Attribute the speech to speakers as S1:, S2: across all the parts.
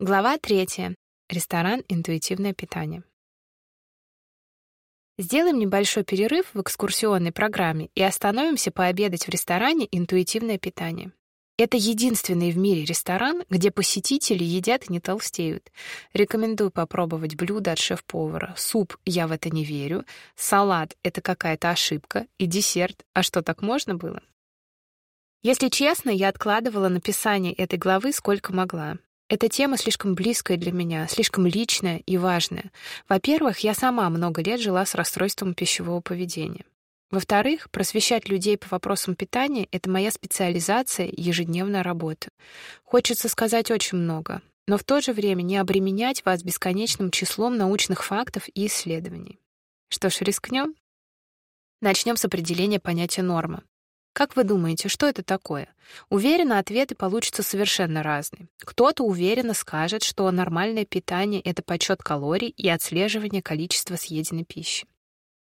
S1: Глава 3. Ресторан «Интуитивное питание». Сделаем небольшой перерыв в экскурсионной программе и остановимся пообедать в ресторане «Интуитивное питание». Это единственный в мире ресторан, где посетители едят и не толстеют. Рекомендую попробовать блюдо от шеф-повара. Суп «Я в это не верю», салат «Это какая-то ошибка» и десерт «А что, так можно было?» Если честно, я откладывала написание этой главы сколько могла. Эта тема слишком близкая для меня, слишком личная и важная. Во-первых, я сама много лет жила с расстройством пищевого поведения. Во-вторых, просвещать людей по вопросам питания — это моя специализация и ежедневная работа. Хочется сказать очень много, но в то же время не обременять вас бесконечным числом научных фактов и исследований. Что ж, рискнем? Начнем с определения понятия норма. Как вы думаете, что это такое? Уверена, ответы получатся совершенно разные. Кто-то уверенно скажет, что нормальное питание — это подсчет калорий и отслеживание количества съеденной пищи.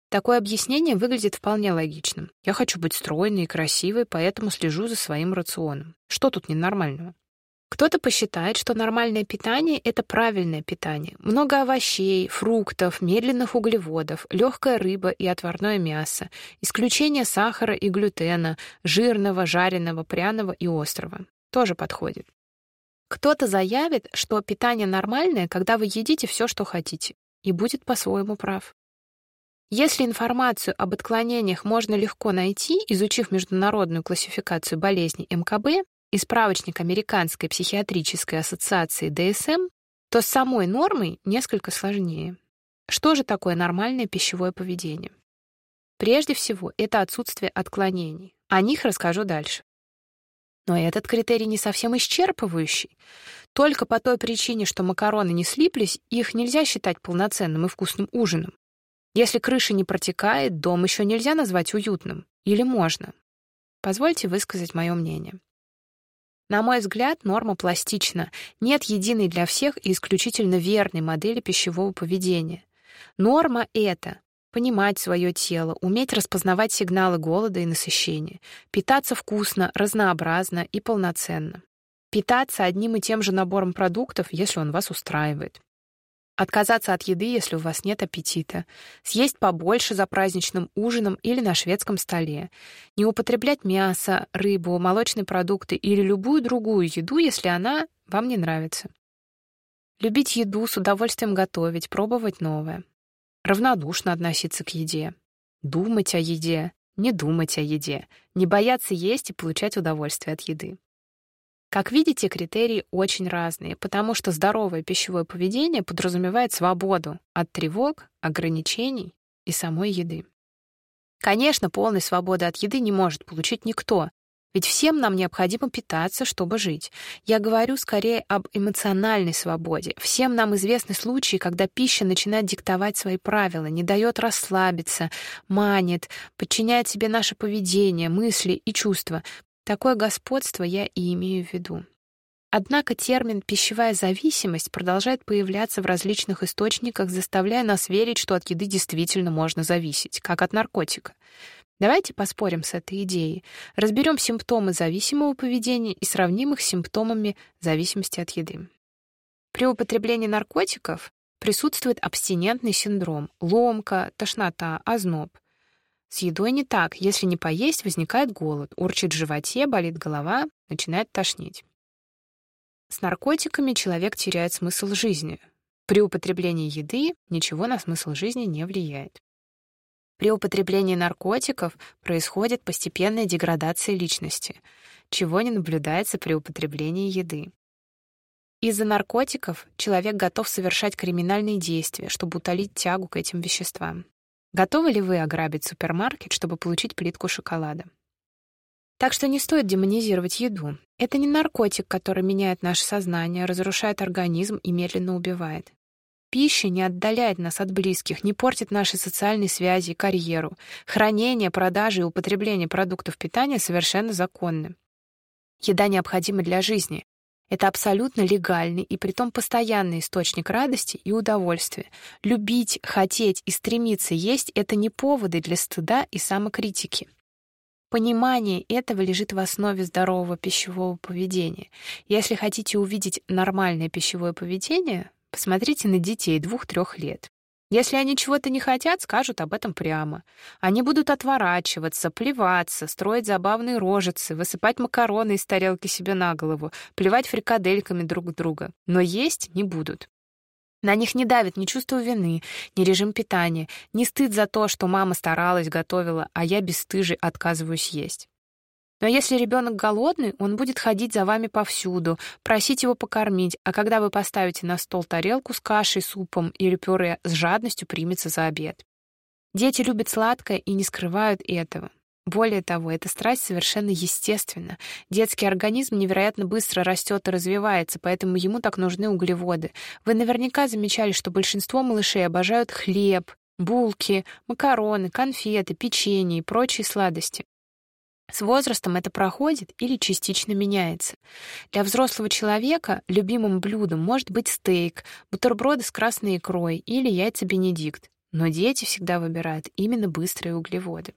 S1: Такое объяснение выглядит вполне логичным. Я хочу быть стройной и красивой, поэтому слежу за своим рационом. Что тут ненормального? Кто-то посчитает, что нормальное питание — это правильное питание. Много овощей, фруктов, медленных углеводов, легкая рыба и отварное мясо, исключение сахара и глютена, жирного, жареного, пряного и острого. Тоже подходит. Кто-то заявит, что питание нормальное, когда вы едите все, что хотите, и будет по-своему прав. Если информацию об отклонениях можно легко найти, изучив международную классификацию болезней МКБ, и справочник Американской психиатрической ассоциации ДСМ, то с самой нормой несколько сложнее. Что же такое нормальное пищевое поведение? Прежде всего, это отсутствие отклонений. О них расскажу дальше. Но этот критерий не совсем исчерпывающий. Только по той причине, что макароны не слиплись, их нельзя считать полноценным и вкусным ужином. Если крыша не протекает, дом еще нельзя назвать уютным. Или можно? Позвольте высказать мое мнение. На мой взгляд, норма пластична. Нет единой для всех и исключительно верной модели пищевого поведения. Норма — это понимать свое тело, уметь распознавать сигналы голода и насыщения, питаться вкусно, разнообразно и полноценно. Питаться одним и тем же набором продуктов, если он вас устраивает. Отказаться от еды, если у вас нет аппетита. Съесть побольше за праздничным ужином или на шведском столе. Не употреблять мясо, рыбу, молочные продукты или любую другую еду, если она вам не нравится. Любить еду, с удовольствием готовить, пробовать новое. Равнодушно относиться к еде. Думать о еде, не думать о еде. Не бояться есть и получать удовольствие от еды. Как видите, критерии очень разные, потому что здоровое пищевое поведение подразумевает свободу от тревог, ограничений и самой еды. Конечно, полной свободы от еды не может получить никто, ведь всем нам необходимо питаться, чтобы жить. Я говорю скорее об эмоциональной свободе. Всем нам известны случаи, когда пища начинает диктовать свои правила, не дает расслабиться, манит, подчиняет себе наше поведение, мысли и чувства. Такое господство я и имею в виду. Однако термин «пищевая зависимость» продолжает появляться в различных источниках, заставляя нас верить, что от еды действительно можно зависеть, как от наркотика. Давайте поспорим с этой идеей, разберем симптомы зависимого поведения и сравним их с симптомами зависимости от еды. При употреблении наркотиков присутствует абстинентный синдром, ломка, тошнота, озноб. С едой не так. Если не поесть, возникает голод, урчит в животе, болит голова, начинает тошнить. С наркотиками человек теряет смысл жизни. При употреблении еды ничего на смысл жизни не влияет. При употреблении наркотиков происходит постепенная деградация личности, чего не наблюдается при употреблении еды. Из-за наркотиков человек готов совершать криминальные действия, чтобы утолить тягу к этим веществам. Готовы ли вы ограбить супермаркет, чтобы получить плитку шоколада? Так что не стоит демонизировать еду. Это не наркотик, который меняет наше сознание, разрушает организм и медленно убивает. Пища не отдаляет нас от близких, не портит наши социальные связи и карьеру. Хранение, продажа и употребление продуктов питания совершенно законны. Еда необходима для жизни, это абсолютно легальный и притом постоянный источник радости и удовольствия. Любить, хотеть и стремиться есть — это не поводы для стыда и самокритики. Понимание этого лежит в основе здорового пищевого поведения. Если хотите увидеть нормальное пищевое поведение, посмотрите на детей двух-трех лет. Если они чего-то не хотят, скажут об этом прямо. Они будут отворачиваться, плеваться, строить забавные рожицы, высыпать макароны из тарелки себе на голову, плевать фрикадельками друг друга. Но есть не будут. На них не давит ни чувство вины, ни режим питания, ни стыд за то, что мама старалась, готовила, а я бесстыжий отказываюсь есть. Но если ребенок голодный, он будет ходить за вами повсюду, просить его покормить, а когда вы поставите на стол тарелку с кашей, супом или пюре, с жадностью примется за обед. Дети любят сладкое и не скрывают этого. Более того, эта страсть совершенно естественна. Детский организм невероятно быстро растет и развивается, поэтому ему так нужны углеводы. Вы наверняка замечали, что большинство малышей обожают хлеб, булки, макароны, конфеты, печенье и прочие сладости. С возрастом это проходит или частично меняется. Для взрослого человека любимым блюдом может быть стейк, бутерброды с красной икрой или яйца бенедикт, но дети всегда выбирают именно быстрые углеводы.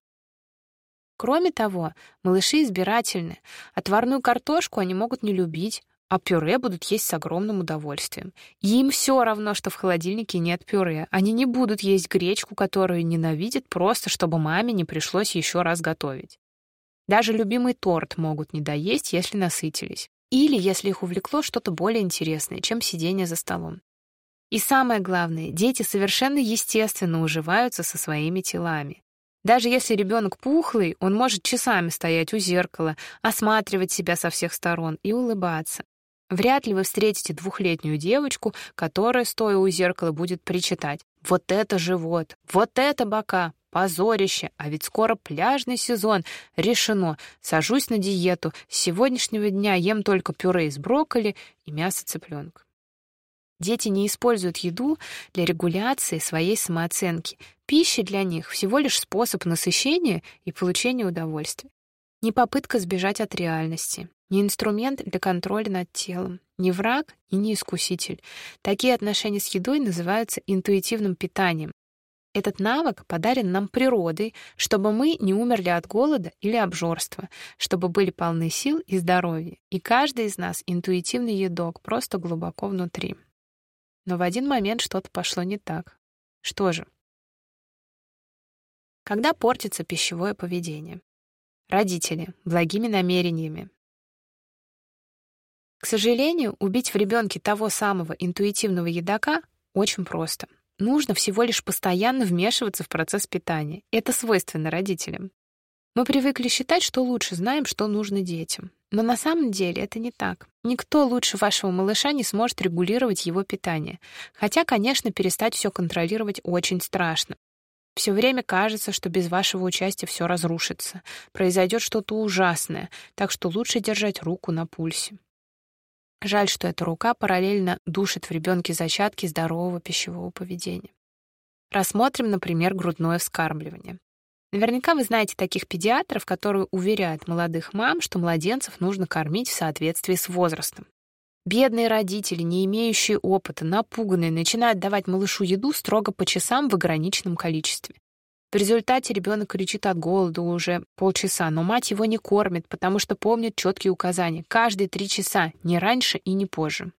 S1: Кроме того, малыши избирательны. Отварную картошку они могут не любить, а пюре будут есть с огромным удовольствием. Им все равно, что в холодильнике нет пюре. Они не будут есть гречку, которую ненавидят, просто чтобы маме не пришлось еще раз готовить. Даже любимый торт могут не доесть, если насытились. Или если их увлекло что-то более интересное, чем сидение за столом. И самое главное, дети совершенно естественно уживаются со своими телами. Даже если ребенок пухлый, он может часами стоять у зеркала, осматривать себя со всех сторон и улыбаться. Вряд ли вы встретите двухлетнюю девочку, которая, стоя у зеркала, будет причитать «Вот это живот! Вот это бока! Позорище! А ведь скоро пляжный сезон! Решено! Сажусь на диету! С сегодняшнего дня ем только пюре из брокколи и мясо цыпленка». Дети не используют еду для регуляции своей самооценки. Пища для них всего лишь способ насыщения и получения удовольствия. Не попытка сбежать от реальности, не инструмент для контроля над телом, не враг и не искуситель. Такие отношения с едой называются интуитивным питанием. Этот навык подарен нам природой, чтобы мы не умерли от голода или обжорства, чтобы были полны сил и здоровья. И каждый из нас интуитивный едок просто глубоко внутри. Но в один момент что-то пошло не так. Что же? Когда портится пищевое поведение? Родители, благими намерениями. К сожалению, убить в ребенке того самого интуитивного едока очень просто. Нужно всего лишь постоянно вмешиваться в процесс питания. Это свойственно родителям. Мы привыкли считать, что лучше знаем, что нужно детям. Но на самом деле это не так. Никто лучше вашего малыша не сможет регулировать его питание. Хотя, конечно, перестать все контролировать очень страшно. Все время кажется, что без вашего участия все разрушится. Произойдет что-то ужасное, так что лучше держать руку на пульсе. Жаль, что эта рука параллельно душит в ребенке зачатки здорового пищевого поведения. Рассмотрим, например, грудное вскармливание. Наверняка вы знаете таких педиатров, которые уверяют молодых мам, что младенцев нужно кормить в соответствии с возрастом. Бедные родители, не имеющие опыта, напуганные, начинают давать малышу еду строго по часам в ограниченном количестве. В результате ребенок кричит от голода уже полчаса, но мать его не кормит, потому что помнит четкие указания. Каждые три часа, не раньше и не позже.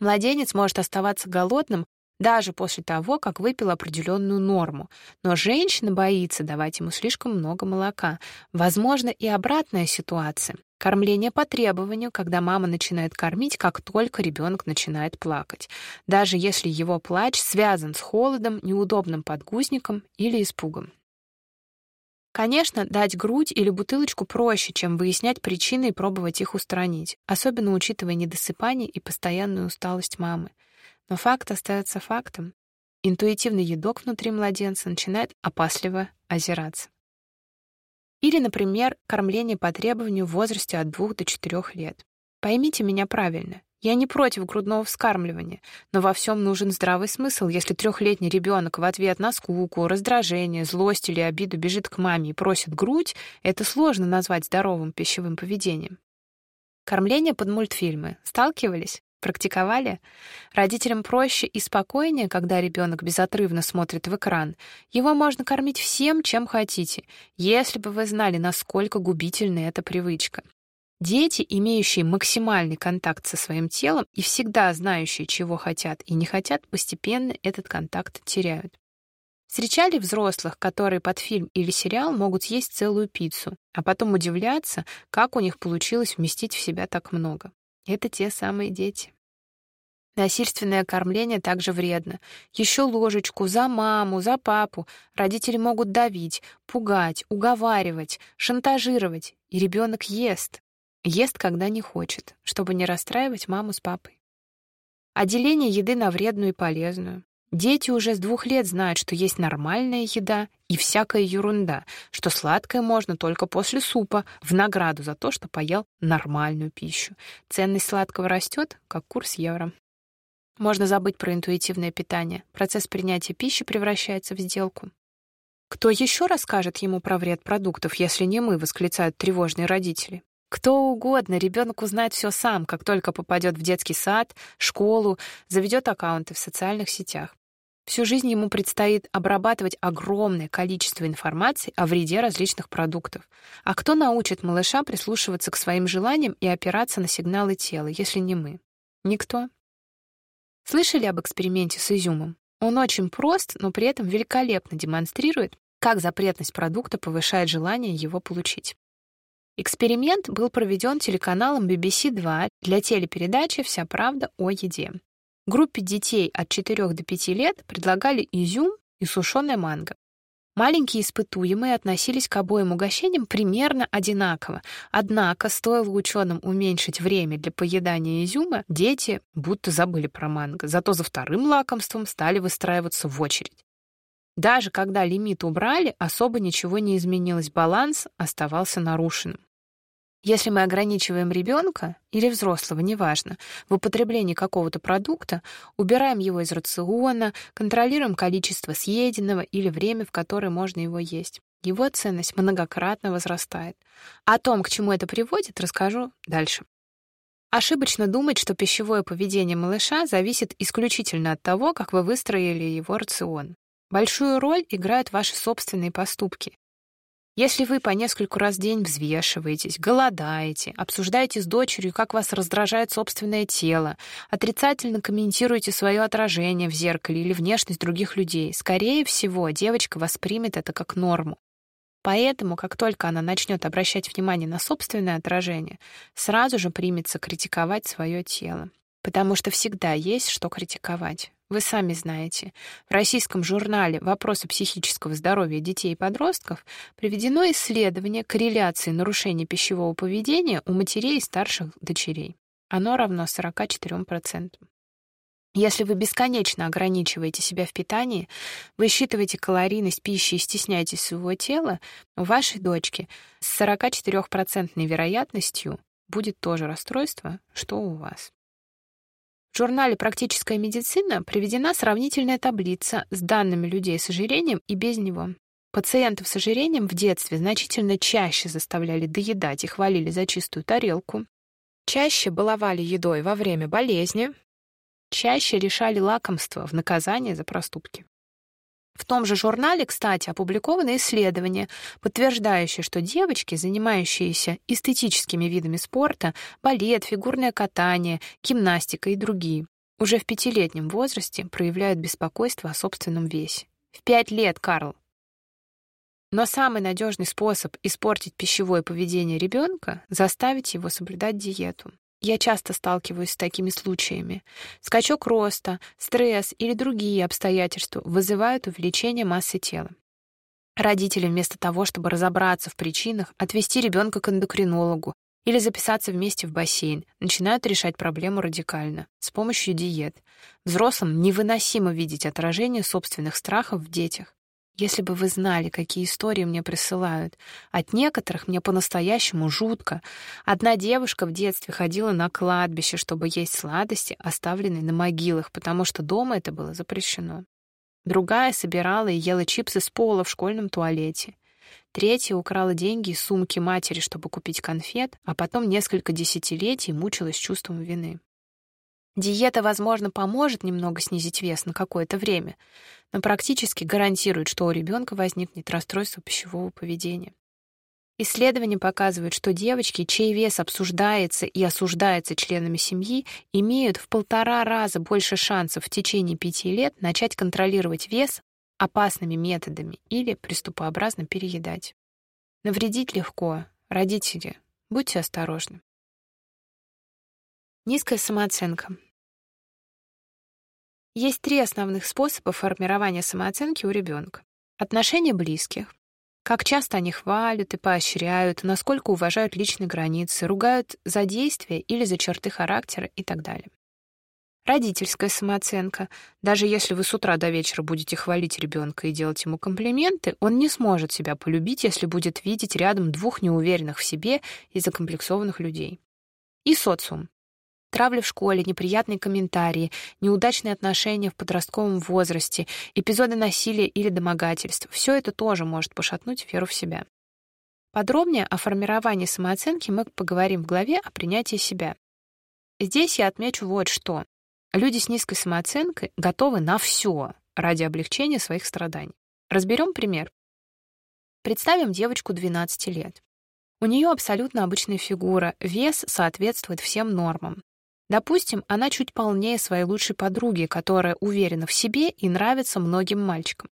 S1: Младенец может оставаться голодным даже после того, как выпил определенную норму. Но женщина боится давать ему слишком много молока. Возможно, и обратная ситуация. Кормление по требованию, когда мама начинает кормить, как только ребенок начинает плакать, даже если его плач связан с холодом, неудобным подгузником или испугом. Конечно, дать грудь или бутылочку проще, чем выяснять причины и пробовать их устранить, особенно учитывая недосыпание и постоянную усталость мамы. Но факт остается фактом. Интуитивный едок внутри младенца начинает опасливо озираться. Или, например, кормление по требованию в возрасте от 2 до 4 лет. Поймите меня правильно. Я не против грудного вскармливания, но во всем нужен здравый смысл. Если трехлетний ребенок в ответ на скуку, раздражение, злость или обиду бежит к маме и просит грудь, это сложно назвать здоровым пищевым поведением. Кормление под мультфильмы. Сталкивались? Практиковали? Родителям проще и спокойнее, когда ребенок безотрывно смотрит в экран. Его можно кормить всем, чем хотите, если бы вы знали, насколько губительна эта привычка. Дети, имеющие максимальный контакт со своим телом и всегда знающие, чего хотят и не хотят, постепенно этот контакт теряют. Встречали взрослых, которые под фильм или сериал могут есть целую пиццу, а потом удивляться, как у них получилось вместить в себя так много. Это те самые дети. Насильственное кормление также вредно. Еще ложечку за маму, за папу. Родители могут давить, пугать, уговаривать, шантажировать. И ребенок ест. Ест, когда не хочет, чтобы не расстраивать маму с папой. Отделение еды на вредную и полезную. Дети уже с двух лет знают, что есть нормальная еда и всякая ерунда, что сладкое можно только после супа, в награду за то, что поел нормальную пищу. Ценность сладкого растет, как курс евро. Можно забыть про интуитивное питание. Процесс принятия пищи превращается в сделку. Кто еще расскажет ему про вред продуктов, если не мы, восклицают тревожные родители. Кто угодно, ребенок узнает все сам, как только попадет в детский сад, школу, заведет аккаунты в социальных сетях. Всю жизнь ему предстоит обрабатывать огромное количество информации о вреде различных продуктов. А кто научит малыша прислушиваться к своим желаниям и опираться на сигналы тела, если не мы? Никто. Слышали об эксперименте с изюмом? Он очень прост, но при этом великолепно демонстрирует, как запретность продукта повышает желание его получить. Эксперимент был проведен телеканалом BBC2 для телепередачи «Вся правда о еде». Группе детей от 4 до 5 лет предлагали изюм и сушеное манго. Маленькие испытуемые относились к обоим угощениям примерно одинаково. Однако, стоило ученым уменьшить время для поедания изюма, дети будто забыли про манго. Зато за вторым лакомством стали выстраиваться в очередь. Даже когда лимит убрали, особо ничего не изменилось, баланс оставался нарушенным. Если мы ограничиваем ребенка или взрослого, неважно, в употреблении какого-то продукта, убираем его из рациона, контролируем количество съеденного или время, в которое можно его есть, его ценность многократно возрастает. О том, к чему это приводит, расскажу дальше. Ошибочно думать, что пищевое поведение малыша зависит исключительно от того, как вы выстроили его рацион. Большую роль играют ваши собственные поступки. Если вы по нескольку раз в день взвешиваетесь, голодаете, обсуждаете с дочерью, как вас раздражает собственное тело, отрицательно комментируете свое отражение в зеркале или внешность других людей, скорее всего, девочка воспримет это как норму. Поэтому, как только она начнет обращать внимание на собственное отражение, сразу же примется критиковать свое тело. Потому что всегда есть что критиковать. Вы сами знаете, в российском журнале «Вопросы психического здоровья детей и подростков» приведено исследование корреляции нарушений пищевого поведения у матерей и старших дочерей. Оно равно 44%. Если вы бесконечно ограничиваете себя в питании, высчитываете калорийность пищи и стесняетесь своего тела, у вашей дочки с 44% вероятностью будет тоже расстройство, что у вас. В журнале «Практическая медицина» приведена сравнительная таблица с данными людей с ожирением и без него. Пациентов с ожирением в детстве значительно чаще заставляли доедать и хвалили за чистую тарелку, чаще баловали едой во время болезни, чаще решали лакомства в наказание за проступки. В том же журнале, кстати, опубликовано исследование, подтверждающее, что девочки, занимающиеся эстетическими видами спорта, балет, фигурное катание, гимнастика и другие, уже в пятилетнем возрасте проявляют беспокойство о собственном весе. В пять лет, Карл. Но самый надежный способ испортить пищевое поведение ребенка — заставить его соблюдать диету. Я часто сталкиваюсь с такими случаями. Скачок роста, стресс или другие обстоятельства вызывают увеличение массы тела. Родители вместо того, чтобы разобраться в причинах, отвести ребенка к эндокринологу или записаться вместе в бассейн, начинают решать проблему радикально, с помощью диет. Взрослым невыносимо видеть отражение собственных страхов в детях. Если бы вы знали, какие истории мне присылают. От некоторых мне по-настоящему жутко. Одна девушка в детстве ходила на кладбище, чтобы есть сладости, оставленные на могилах, потому что дома это было запрещено. Другая собирала и ела чипсы с пола в школьном туалете. Третья украла деньги из сумки матери, чтобы купить конфет, а потом несколько десятилетий мучилась чувством вины. Диета, возможно, поможет немного снизить вес на какое-то время, но практически гарантирует, что у ребенка возникнет расстройство пищевого поведения. Исследования показывают, что девочки, чей вес обсуждается и осуждается членами семьи, имеют в полтора раза больше шансов в течение пяти лет начать контролировать вес опасными методами или приступообразно переедать. Навредить легко. Родители, будьте осторожны. Низкая самооценка. Есть три основных способа формирования самооценки у ребенка. Отношения близких. Как часто они хвалят и поощряют, насколько уважают личные границы, ругают за действия или за черты характера и так далее. Родительская самооценка. Даже если вы с утра до вечера будете хвалить ребенка и делать ему комплименты, он не сможет себя полюбить, если будет видеть рядом двух неуверенных в себе и закомплексованных людей. И социум. Травля в школе, неприятные комментарии, неудачные отношения в подростковом возрасте, эпизоды насилия или домогательств — все это тоже может пошатнуть веру в себя. Подробнее о формировании самооценки мы поговорим в главе о принятии себя. Здесь я отмечу вот что. Люди с низкой самооценкой готовы на все ради облегчения своих страданий. Разберем пример. Представим девочку 12 лет. У нее абсолютно обычная фигура, вес соответствует всем нормам. Допустим, она чуть полнее своей лучшей подруги, которая уверена в себе и нравится многим мальчикам.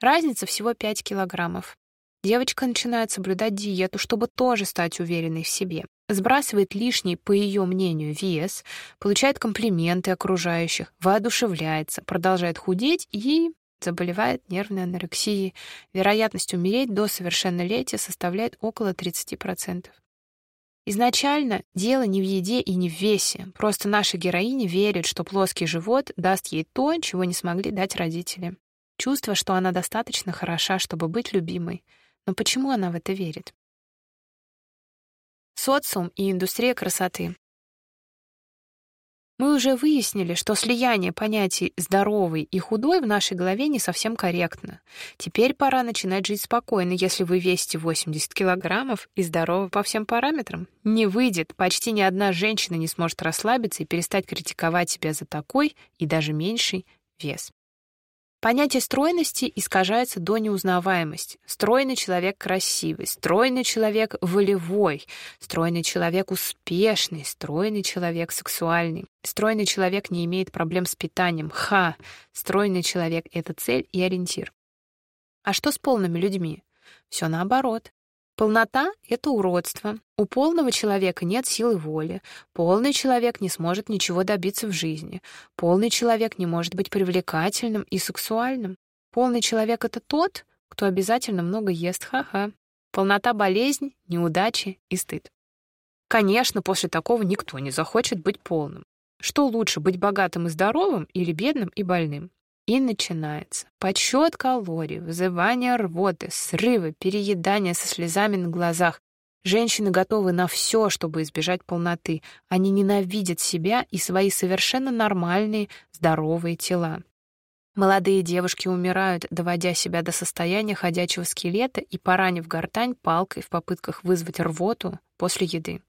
S1: Разница всего 5 килограммов. Девочка начинает соблюдать диету, чтобы тоже стать уверенной в себе. Сбрасывает лишний, по ее мнению, вес, получает комплименты окружающих, воодушевляется, продолжает худеть и заболевает нервной анорексией. Вероятность умереть до совершеннолетия составляет около 30%. Изначально дело не в еде и не в весе. Просто наша героиня верит, что плоский живот даст ей то, чего не смогли дать родители. Чувство, что она достаточно хороша, чтобы быть любимой. Но почему она в это верит? Социум и индустрия красоты. Мы уже выяснили, что слияние понятий «здоровый» и «худой» в нашей голове не совсем корректно. Теперь пора начинать жить спокойно, если вы весите 80 килограммов и здоровы по всем параметрам. Не выйдет, почти ни одна женщина не сможет расслабиться и перестать критиковать себя за такой и даже меньший вес. Понятие стройности искажается до неузнаваемости. Стройный человек красивый, стройный человек волевой, стройный человек успешный, стройный человек сексуальный. Стройный человек не имеет проблем с питанием. Ха! Стройный человек — это цель и ориентир. А что с полными людьми? Все наоборот. Полнота — это уродство. У полного человека нет силы воли. Полный человек не сможет ничего добиться в жизни. Полный человек не может быть привлекательным и сексуальным. Полный человек — это тот, кто обязательно много ест. Ха-ха. Полнота — болезнь, неудачи и стыд. Конечно, после такого никто не захочет быть полным. Что лучше, быть богатым и здоровым или бедным и больным? И начинается подсчет калорий, вызывание рвоты, срывы, переедание со слезами на глазах. Женщины готовы на все, чтобы избежать полноты. Они ненавидят себя и свои совершенно нормальные, здоровые тела. Молодые девушки умирают, доводя себя до состояния ходячего скелета и поранив гортань палкой в попытках вызвать рвоту после еды.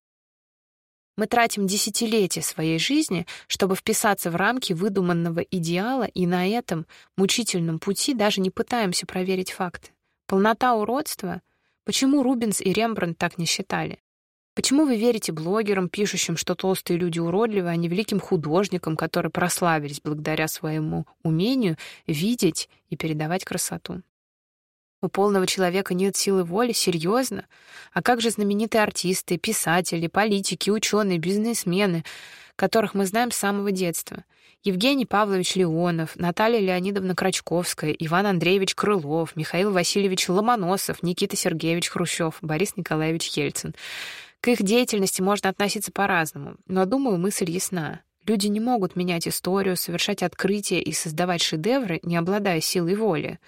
S1: Мы тратим десятилетия своей жизни, чтобы вписаться в рамки выдуманного идеала, и на этом мучительном пути даже не пытаемся проверить факты. Полнота уродства? Почему Рубенс и Рембрандт так не считали? Почему вы верите блогерам, пишущим, что толстые люди уродливы, а не великим художникам, которые прославились благодаря своему умению видеть и передавать красоту? У полного человека нет силы воли? Серьезно? А как же знаменитые артисты, писатели, политики, ученые, бизнесмены, которых мы знаем с самого детства? Евгений Павлович Леонов, Наталья Леонидовна Крачковская, Иван Андреевич Крылов, Михаил Васильевич Ломоносов, Никита Сергеевич Хрущев, Борис Николаевич Ельцин. К их деятельности можно относиться по-разному, но, думаю, мысль ясна. Люди не могут менять историю, совершать открытия и создавать шедевры, не обладая силой воли.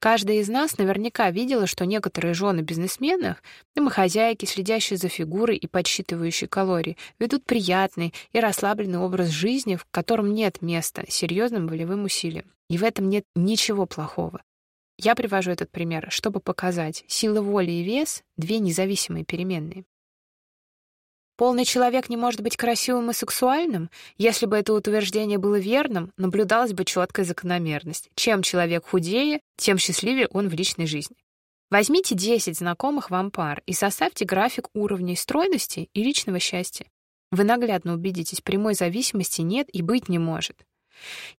S1: Каждая из нас наверняка видела, что некоторые жены бизнесменов, домохозяйки, следящие за фигурой и подсчитывающие калории, ведут приятный и расслабленный образ жизни, в котором нет места серьезным волевым усилиям. И в этом нет ничего плохого. Я привожу этот пример, чтобы показать, сила воли и вес — две независимые переменные. Полный человек не может быть красивым и сексуальным? Если бы это утверждение было верным, наблюдалась бы четкая закономерность. Чем человек худее, тем счастливее он в личной жизни. Возьмите 10 знакомых вам пар и составьте график уровней стройности и личного счастья. Вы наглядно убедитесь, прямой зависимости нет и быть не может.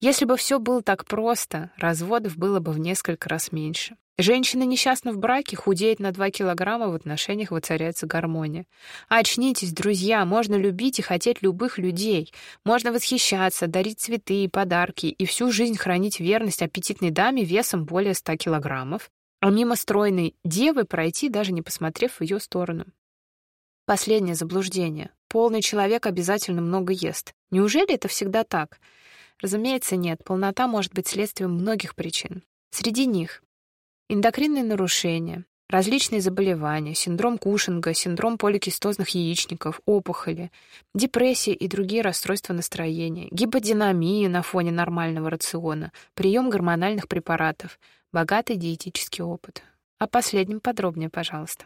S1: Если бы все было так просто, разводов было бы в несколько раз меньше. Женщина несчастна в браке, худеет на 2 килограмма, в отношениях воцаряется гармония. Очнитесь, друзья, можно любить и хотеть любых людей. Можно восхищаться, дарить цветы и подарки и всю жизнь хранить верность аппетитной даме весом более 100 килограммов, а мимо стройной девы пройти, даже не посмотрев в ее сторону. Последнее заблуждение. Полный человек обязательно много ест. Неужели это всегда так? Разумеется, нет. Полнота может быть следствием многих причин. Среди них Эндокринные нарушения, различные заболевания, синдром Кушинга, синдром поликистозных яичников, опухоли, депрессия и другие расстройства настроения, гиподинамия на фоне нормального рациона, прием гормональных препаратов, богатый диетический опыт. О последнем подробнее, пожалуйста.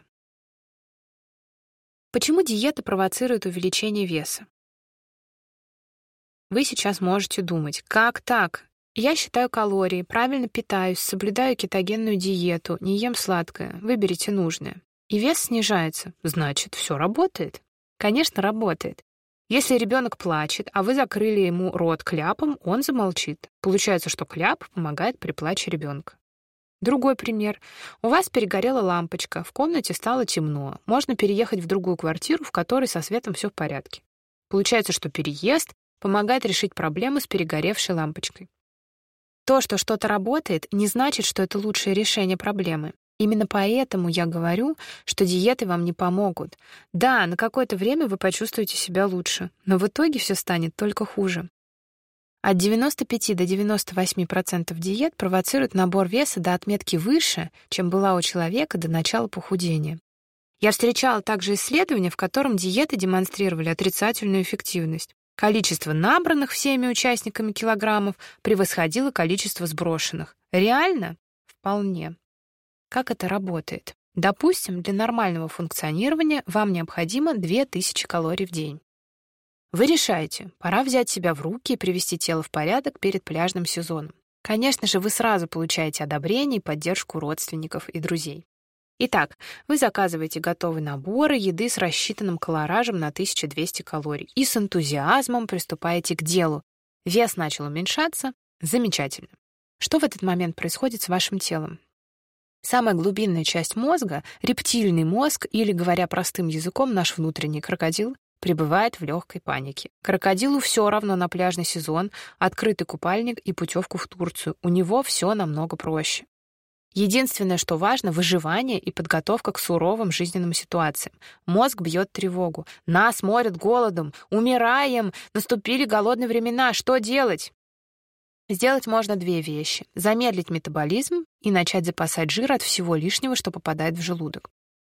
S1: Почему диета провоцирует увеличение веса? Вы сейчас можете думать, как так? Я считаю калории, правильно питаюсь, соблюдаю кетогенную диету, не ем сладкое. Выберите нужное. И вес снижается. Значит, все работает. Конечно, работает. Если ребенок плачет, а вы закрыли ему рот кляпом, он замолчит. Получается, что кляп помогает при плаче ребенка. Другой пример. У вас перегорела лампочка, в комнате стало темно. Можно переехать в другую квартиру, в которой со светом все в порядке. Получается, что переезд помогает решить проблему с перегоревшей лампочкой. То, что что-то работает, не значит, что это лучшее решение проблемы. Именно поэтому я говорю, что диеты вам не помогут. Да, на какое-то время вы почувствуете себя лучше, но в итоге все станет только хуже. От 95 до 98% диет провоцируют набор веса до отметки выше, чем была у человека до начала похудения. Я встречала также исследования, в котором диеты демонстрировали отрицательную эффективность. Количество набранных всеми участниками килограммов превосходило количество сброшенных. Реально? Вполне. Как это работает? Допустим, для нормального функционирования вам необходимо 2000 калорий в день. Вы решаете, пора взять себя в руки и привести тело в порядок перед пляжным сезоном. Конечно же, вы сразу получаете одобрение и поддержку родственников и друзей. Итак, вы заказываете готовые наборы еды с рассчитанным колоражем на 1200 калорий и с энтузиазмом приступаете к делу. Вес начал уменьшаться. Замечательно. Что в этот момент происходит с вашим телом? Самая глубинная часть мозга, рептильный мозг, или, говоря простым языком, наш внутренний крокодил, пребывает в легкой панике. Крокодилу все равно на пляжный сезон, открытый купальник и путевку в Турцию. У него все намного проще. Единственное, что важно — выживание и подготовка к суровым жизненным ситуациям. Мозг бьет тревогу. Нас морят голодом. Умираем. Наступили голодные времена. Что делать? Сделать можно две вещи. Замедлить метаболизм и начать запасать жир от всего лишнего, что попадает в желудок.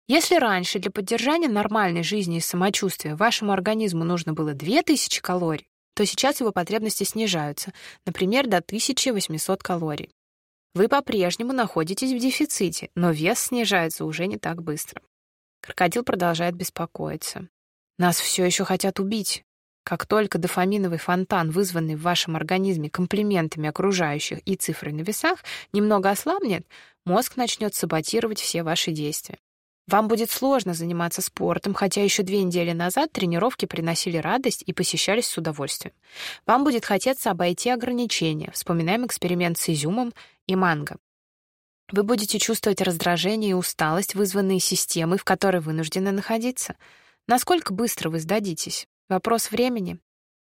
S1: Если раньше для поддержания нормальной жизни и самочувствия вашему организму нужно было 2000 калорий, то сейчас его потребности снижаются, например, до 1800 калорий. Вы по-прежнему находитесь в дефиците, но вес снижается уже не так быстро. Крокодил продолжает беспокоиться. Нас все еще хотят убить. Как только дофаминовый фонтан, вызванный в вашем организме комплиментами окружающих и цифрой на весах, немного ослабнет, мозг начнет саботировать все ваши действия. Вам будет сложно заниматься спортом, хотя еще две недели назад тренировки приносили радость и посещались с удовольствием. Вам будет хотеться обойти ограничения. Вспоминаем эксперимент с изюмом и манго. Вы будете чувствовать раздражение и усталость, вызванные системой, в которой вынуждены находиться. Насколько быстро вы сдадитесь? Вопрос времени.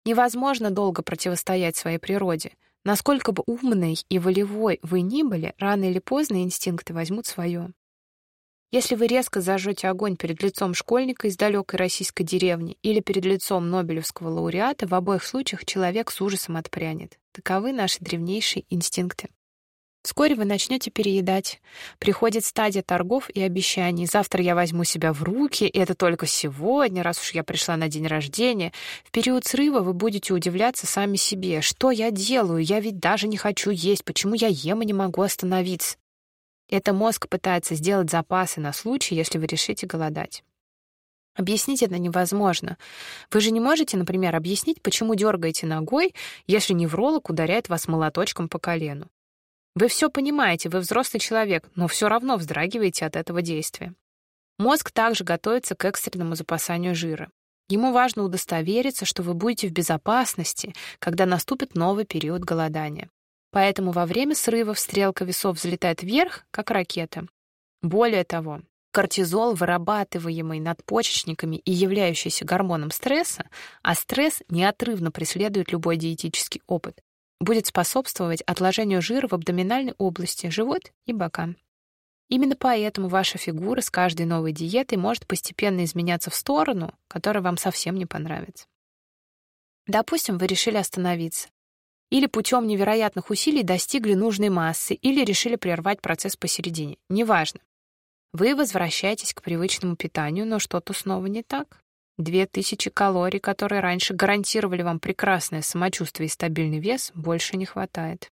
S1: Невозможно долго противостоять своей природе. Насколько бы умной и волевой вы ни были, рано или поздно инстинкты возьмут свое. Если вы резко зажжете огонь перед лицом школьника из далекой российской деревни или перед лицом Нобелевского лауреата, в обоих случаях человек с ужасом отпрянет. Таковы наши древнейшие инстинкты. Вскоре вы начнете переедать. Приходит стадия торгов и обещаний. Завтра я возьму себя в руки, и это только сегодня, раз уж я пришла на день рождения. В период срыва вы будете удивляться сами себе. Что я делаю? Я ведь даже не хочу есть. Почему я ем и не могу остановиться? Это мозг пытается сделать запасы на случай, если вы решите голодать. Объяснить это невозможно. Вы же не можете, например, объяснить, почему дергаете ногой, если невролог ударяет вас молоточком по колену. Вы все понимаете, вы взрослый человек, но все равно вздрагиваете от этого действия. Мозг также готовится к экстренному запасанию жира. Ему важно удостовериться, что вы будете в безопасности, когда наступит новый период голодания. Поэтому во время срывов стрелка весов взлетает вверх, как ракета. Более того, кортизол, вырабатываемый надпочечниками и являющийся гормоном стресса, а стресс неотрывно преследует любой диетический опыт, будет способствовать отложению жира в абдоминальной области, живот и бока. Именно поэтому ваша фигура с каждой новой диетой может постепенно изменяться в сторону, которая вам совсем не понравится. Допустим, вы решили остановиться. Или путем невероятных усилий достигли нужной массы, или решили прервать процесс посередине. Неважно. Вы возвращаетесь к привычному питанию, но что-то снова не так. Две тысячи калорий, которые раньше гарантировали вам прекрасное самочувствие и стабильный вес, больше не хватает.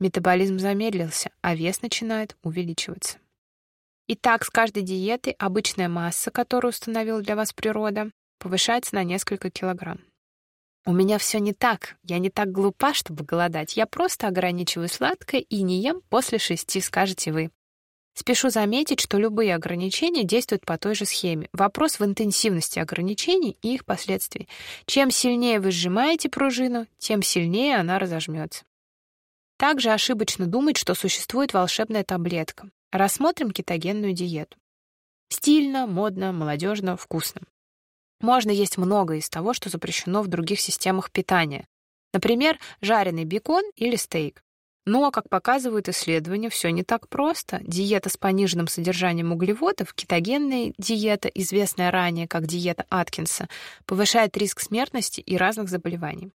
S1: Метаболизм замедлился, а вес начинает увеличиваться. Итак, с каждой диетой обычная масса, которую установила для вас природа, повышается на несколько килограмм. У меня все не так. Я не так глупа, чтобы голодать. Я просто ограничиваю сладкое и не ем после шести, скажете вы. Спешу заметить, что любые ограничения действуют по той же схеме. Вопрос в интенсивности ограничений и их последствий. Чем сильнее вы сжимаете пружину, тем сильнее она разожмется. Также ошибочно думать, что существует волшебная таблетка. Рассмотрим кетогенную диету. Стильно, модно, молодежно, вкусно. Можно есть многое из того, что запрещено в других системах питания. Например, жареный бекон или стейк. Но, как показывают исследования, все не так просто. Диета с пониженным содержанием углеводов, кетогенная диета, известная ранее как диета Аткинса, повышает риск смертности и разных заболеваний.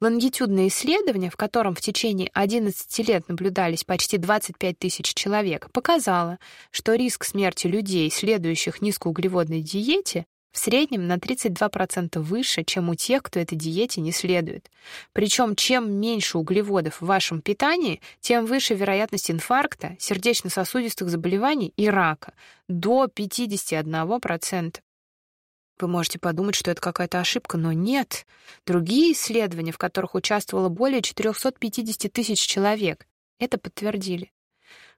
S1: Лонгитюдное исследование, в котором в течение 11 лет наблюдались почти 25 тысяч человек, показало, что риск смерти людей, следующих низкоуглеводной диете, в среднем на 32% выше, чем у тех, кто этой диете не следует. Причем чем меньше углеводов в вашем питании, тем выше вероятность инфаркта, сердечно-сосудистых заболеваний и рака до 51%. Вы можете подумать, что это какая-то ошибка, но нет. Другие исследования, в которых участвовало более 450 тысяч человек, это подтвердили.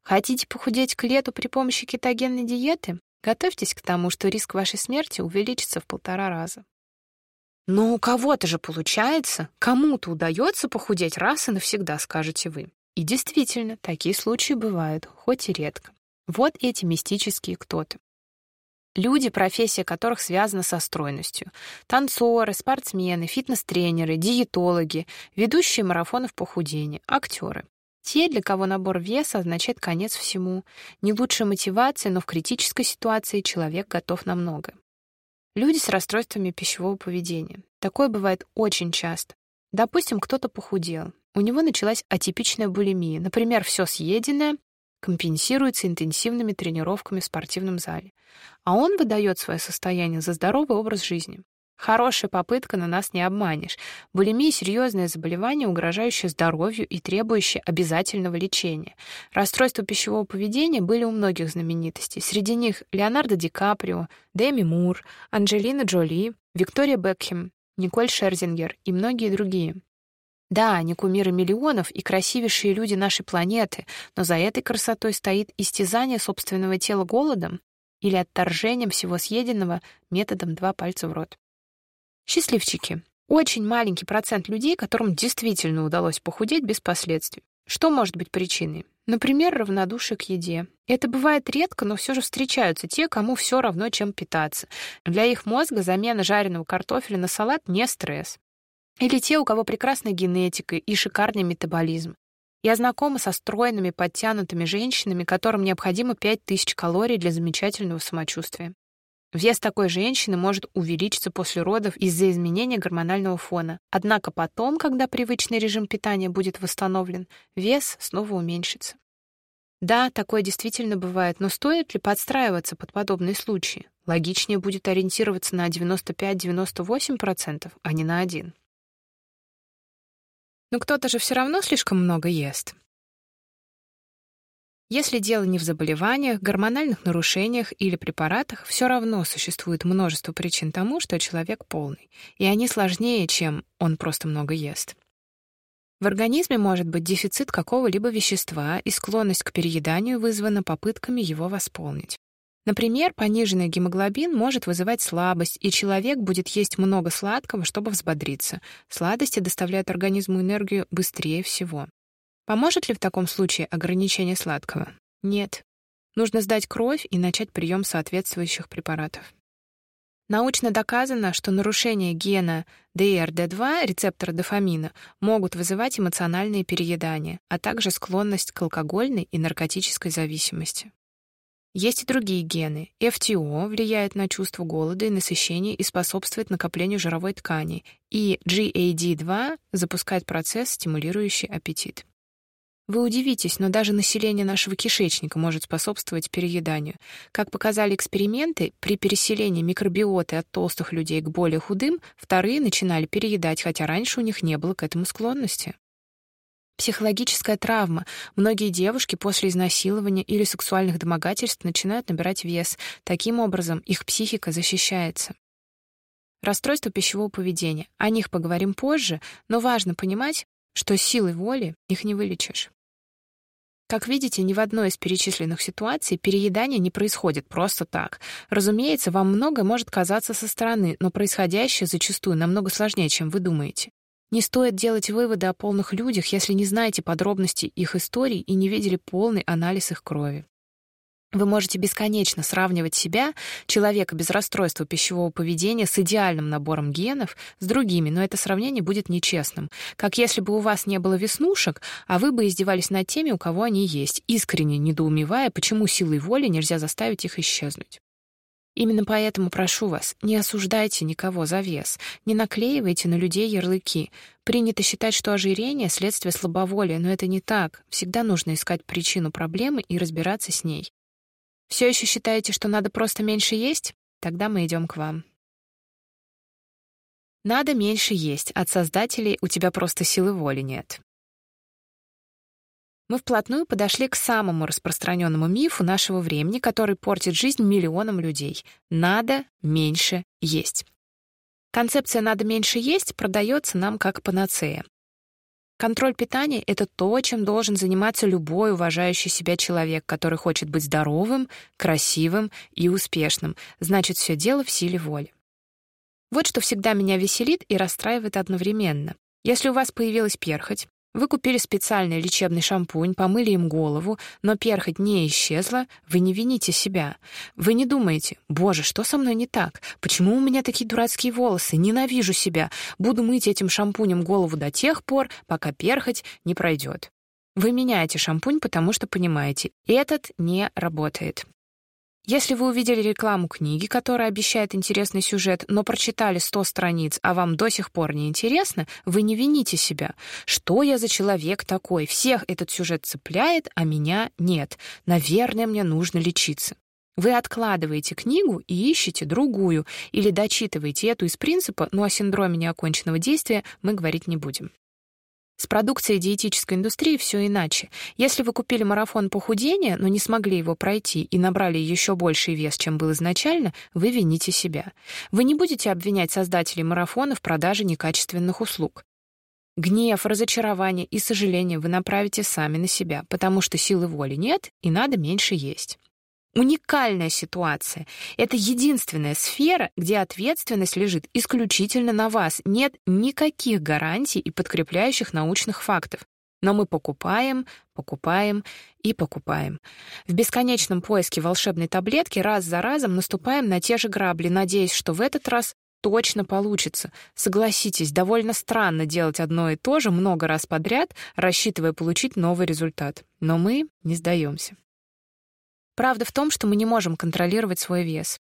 S1: Хотите похудеть к лету при помощи кетогенной диеты? Готовьтесь к тому, что риск вашей смерти увеличится в полтора раза. Но у кого-то же получается, кому-то удается похудеть раз и навсегда, скажете вы. И действительно, такие случаи бывают, хоть и редко. Вот эти мистические кто-то. Люди, профессия которых связана со стройностью. Танцоры, спортсмены, фитнес-тренеры, диетологи, ведущие марафонов похудения, актеры. Те, для кого набор веса означает конец всему. Не лучшая мотивация, но в критической ситуации человек готов на многое. Люди с расстройствами пищевого поведения. Такое бывает очень часто. Допустим, кто-то похудел. У него началась атипичная булимия. Например, все съеденное компенсируется интенсивными тренировками в спортивном зале. А он выдает свое состояние за здоровый образ жизни. Хорошая попытка, но нас не обманешь. Булимия — серьезное заболевание, угрожающее здоровью и требующее обязательного лечения. Расстройства пищевого поведения были у многих знаменитостей. Среди них Леонардо Ди Каприо, Дэми Мур, Анджелина Джоли, Виктория Бекхем, Николь Шерзингер и многие другие. Да, они кумиры миллионов и красивейшие люди нашей планеты, но за этой красотой стоит истязание собственного тела голодом или отторжением всего съеденного методом два пальца в рот. Счастливчики. Очень маленький процент людей, которым действительно удалось похудеть без последствий. Что может быть причиной? Например, равнодушие к еде. Это бывает редко, но все же встречаются те, кому все равно, чем питаться. Для их мозга замена жареного картофеля на салат не стресс. Или те, у кого прекрасная генетика и шикарный метаболизм. Я знакома со стройными, подтянутыми женщинами, которым необходимо 5000 калорий для замечательного самочувствия. Вес такой женщины может увеличиться после родов из-за изменения гормонального фона. Однако потом, когда привычный режим питания будет восстановлен, вес снова уменьшится. Да, такое действительно бывает, но стоит ли подстраиваться под подобные случаи? Логичнее будет ориентироваться на 95-98%, а не на 1. Но кто-то же все равно слишком много ест. Если дело не в заболеваниях, гормональных нарушениях или препаратах, все равно существует множество причин тому, что человек полный, и они сложнее, чем он просто много ест. В организме может быть дефицит какого-либо вещества, и склонность к перееданию вызвана попытками его восполнить. Например, пониженный гемоглобин может вызывать слабость, и человек будет есть много сладкого, чтобы взбодриться. Сладости доставляют организму энергию быстрее всего. Поможет ли в таком случае ограничение сладкого? Нет. Нужно сдать кровь и начать прием соответствующих препаратов. Научно доказано, что нарушение гена DRD2, рецептора дофамина, могут вызывать эмоциональные переедания, а также склонность к алкогольной и наркотической зависимости. Есть и другие гены. FTO влияет на чувство голода и насыщения и способствует накоплению жировой ткани, и GAD2 запускает процесс, стимулирующий аппетит. Вы удивитесь, но даже население нашего кишечника может способствовать перееданию. Как показали эксперименты, при переселении микробиоты от толстых людей к более худым, вторые начинали переедать, хотя раньше у них не было к этому склонности. Психологическая травма. Многие девушки после изнасилования или сексуальных домогательств начинают набирать вес. Таким образом, их психика защищается. Расстройства пищевого поведения. О них поговорим позже, но важно понимать, что силой воли их не вылечишь. Как видите, ни в одной из перечисленных ситуаций переедание не происходит просто так. Разумеется, вам многое может казаться со стороны, но происходящее зачастую намного сложнее, чем вы думаете. Не стоит делать выводы о полных людях, если не знаете подробностей их историй и не видели полный анализ их крови. Вы можете бесконечно сравнивать себя, человека без расстройства пищевого поведения, с идеальным набором генов, с другими, но это сравнение будет нечестным. Как если бы у вас не было веснушек, а вы бы издевались над теми, у кого они есть, искренне недоумевая, почему силой воли нельзя заставить их исчезнуть. Именно поэтому прошу вас, не осуждайте никого за вес, не наклеивайте на людей ярлыки. Принято считать, что ожирение — следствие слабоволия, но это не так. Всегда нужно искать причину проблемы и разбираться с ней. Все еще считаете, что надо просто меньше есть? Тогда мы идем к вам. Надо меньше есть. От создателей у тебя просто силы воли нет. Мы вплотную подошли к самому распространенному мифу нашего времени, который портит жизнь миллионам людей. Надо меньше есть. Концепция «надо меньше есть» продается нам как панацея. Контроль питания — это то, чем должен заниматься любой уважающий себя человек, который хочет быть здоровым, красивым и успешным. Значит, все дело в силе воли. Вот что всегда меня веселит и расстраивает одновременно. Если у вас появилась перхоть, вы купили специальный лечебный шампунь, помыли им голову, но перхоть не исчезла, вы не вините себя. Вы не думаете, «Боже, что со мной не так? Почему у меня такие дурацкие волосы? Ненавижу себя. Буду мыть этим шампунем голову до тех пор, пока перхоть не пройдет». Вы меняете шампунь, потому что понимаете, этот не работает. Если вы увидели рекламу книги, которая обещает интересный сюжет, но прочитали 100 страниц, а вам до сих пор не интересно, вы не вините себя. Что я за человек такой? Всех этот сюжет цепляет, а меня нет. Наверное, мне нужно лечиться. Вы откладываете книгу и ищете другую, или дочитываете эту из принципа, но о синдроме неоконченного действия мы говорить не будем. С продукцией диетической индустрии все иначе. Если вы купили марафон похудения, но не смогли его пройти и набрали еще больший вес, чем был изначально, вы вините себя. Вы не будете обвинять создателей марафона в продаже некачественных услуг. Гнев, разочарование и сожаление вы направите сами на себя, потому что силы воли нет и надо меньше есть. Уникальная ситуация. Это единственная сфера, где ответственность лежит исключительно на вас. Нет никаких гарантий и подкрепляющих научных фактов. Но мы покупаем, покупаем и покупаем. В бесконечном поиске волшебной таблетки раз за разом наступаем на те же грабли, надеясь, что в этот раз точно получится. Согласитесь, довольно странно делать одно и то же много раз подряд, рассчитывая получить новый результат. Но мы не сдаемся. Правда в том, что мы не можем контролировать свой вес.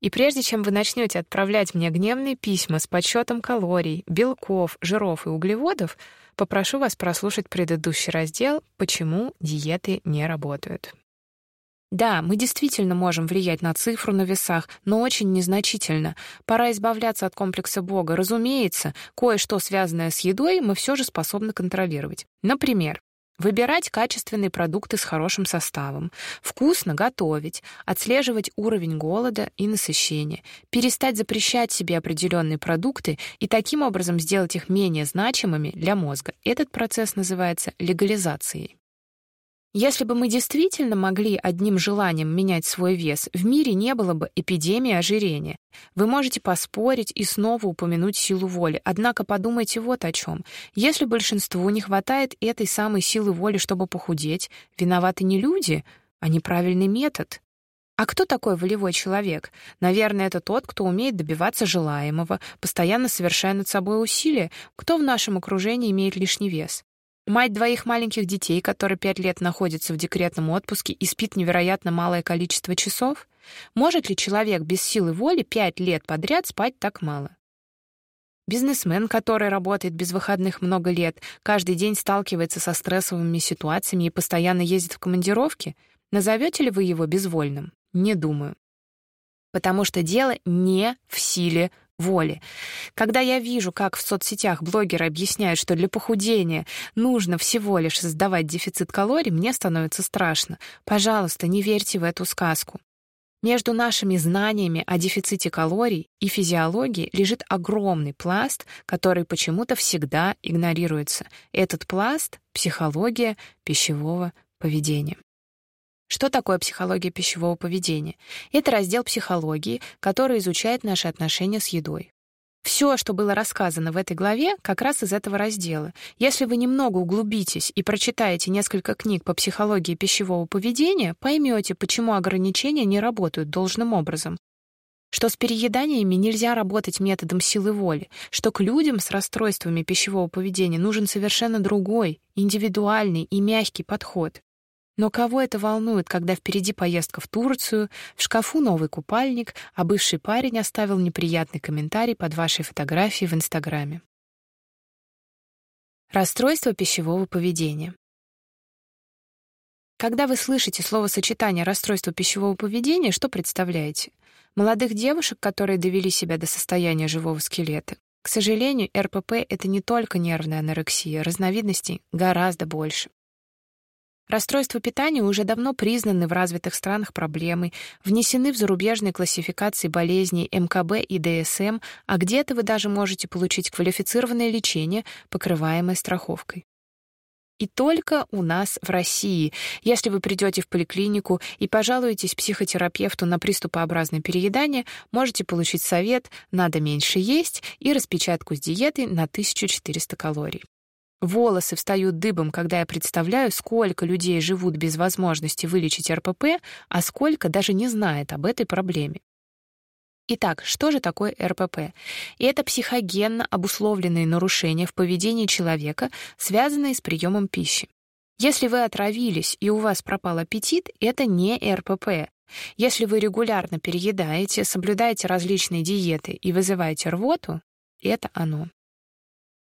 S1: И прежде чем вы начнете отправлять мне гневные письма с подсчетом калорий, белков, жиров и углеводов, попрошу вас прослушать предыдущий раздел «Почему диеты не работают». Да, мы действительно можем влиять на цифру на весах, но очень незначительно. Пора избавляться от комплекса Бога. Разумеется, кое-что, связанное с едой, мы все же способны контролировать. Например, Выбирать качественные продукты с хорошим составом, вкусно готовить, отслеживать уровень голода и насыщения, перестать запрещать себе определенные продукты и таким образом сделать их менее значимыми для мозга. Этот процесс называется легализацией. Если бы мы действительно могли одним желанием менять свой вес, в мире не было бы эпидемии ожирения. Вы можете поспорить и снова упомянуть силу воли, однако подумайте вот о чем. Если большинству не хватает этой самой силы воли, чтобы похудеть, виноваты не люди, а неправильный метод. А кто такой волевой человек? Наверное, это тот, кто умеет добиваться желаемого, постоянно совершая над собой усилия. Кто в нашем окружении имеет лишний вес? Мать двоих маленьких детей, которая пять лет находится в декретном отпуске и спит невероятно малое количество часов? Может ли человек без силы воли пять лет подряд спать так мало? Бизнесмен, который работает без выходных много лет, каждый день сталкивается со стрессовыми ситуациями и постоянно ездит в командировки, назовете ли вы его безвольным? Не думаю. Потому что дело не в силе воли. Когда я вижу, как в соцсетях блогеры объясняют, что для похудения нужно всего лишь создавать дефицит калорий, мне становится страшно. Пожалуйста, не верьте в эту сказку. Между нашими знаниями о дефиците калорий и физиологии лежит огромный пласт, который почему-то всегда игнорируется. Этот пласт — психология пищевого поведения. Что такое психология пищевого поведения? Это раздел психологии, который изучает наши отношения с едой. Все, что было рассказано в этой главе, как раз из этого раздела. Если вы немного углубитесь и прочитаете несколько книг по психологии пищевого поведения, поймете, почему ограничения не работают должным образом. Что с перееданиями нельзя работать методом силы воли, что к людям с расстройствами пищевого поведения нужен совершенно другой, индивидуальный и мягкий подход. Но кого это волнует, когда впереди поездка в Турцию, в шкафу новый купальник, а бывший парень оставил неприятный комментарий под вашей фотографией в Инстаграме? Расстройство пищевого поведения. Когда вы слышите словосочетание расстройство пищевого поведения, что представляете? Молодых девушек, которые довели себя до состояния живого скелета. К сожалению, РПП это не только нервная анорексия, разновидностей гораздо больше. Расстройства питания уже давно признаны в развитых странах проблемой, внесены в зарубежные классификации болезней МКБ и ДСМ, а где-то вы даже можете получить квалифицированное лечение, покрываемое страховкой. И только у нас в России. Если вы придете в поликлинику и пожалуетесь психотерапевту на приступообразное переедание, можете получить совет «надо меньше есть» и распечатку с диетой на 1400 калорий. Волосы встают дыбом, когда я представляю, сколько людей живут без возможности вылечить РПП, а сколько даже не знает об этой проблеме. Итак, что же такое РПП? Это психогенно обусловленные нарушения в поведении человека, связанные с приемом пищи. Если вы отравились и у вас пропал аппетит, это не РПП. Если вы регулярно переедаете, соблюдаете различные диеты и вызываете рвоту, это оно.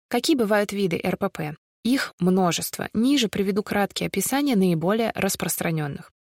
S1: Какие бывают виды РПП? Их множество. Ниже приведу краткие описания наиболее распространенных.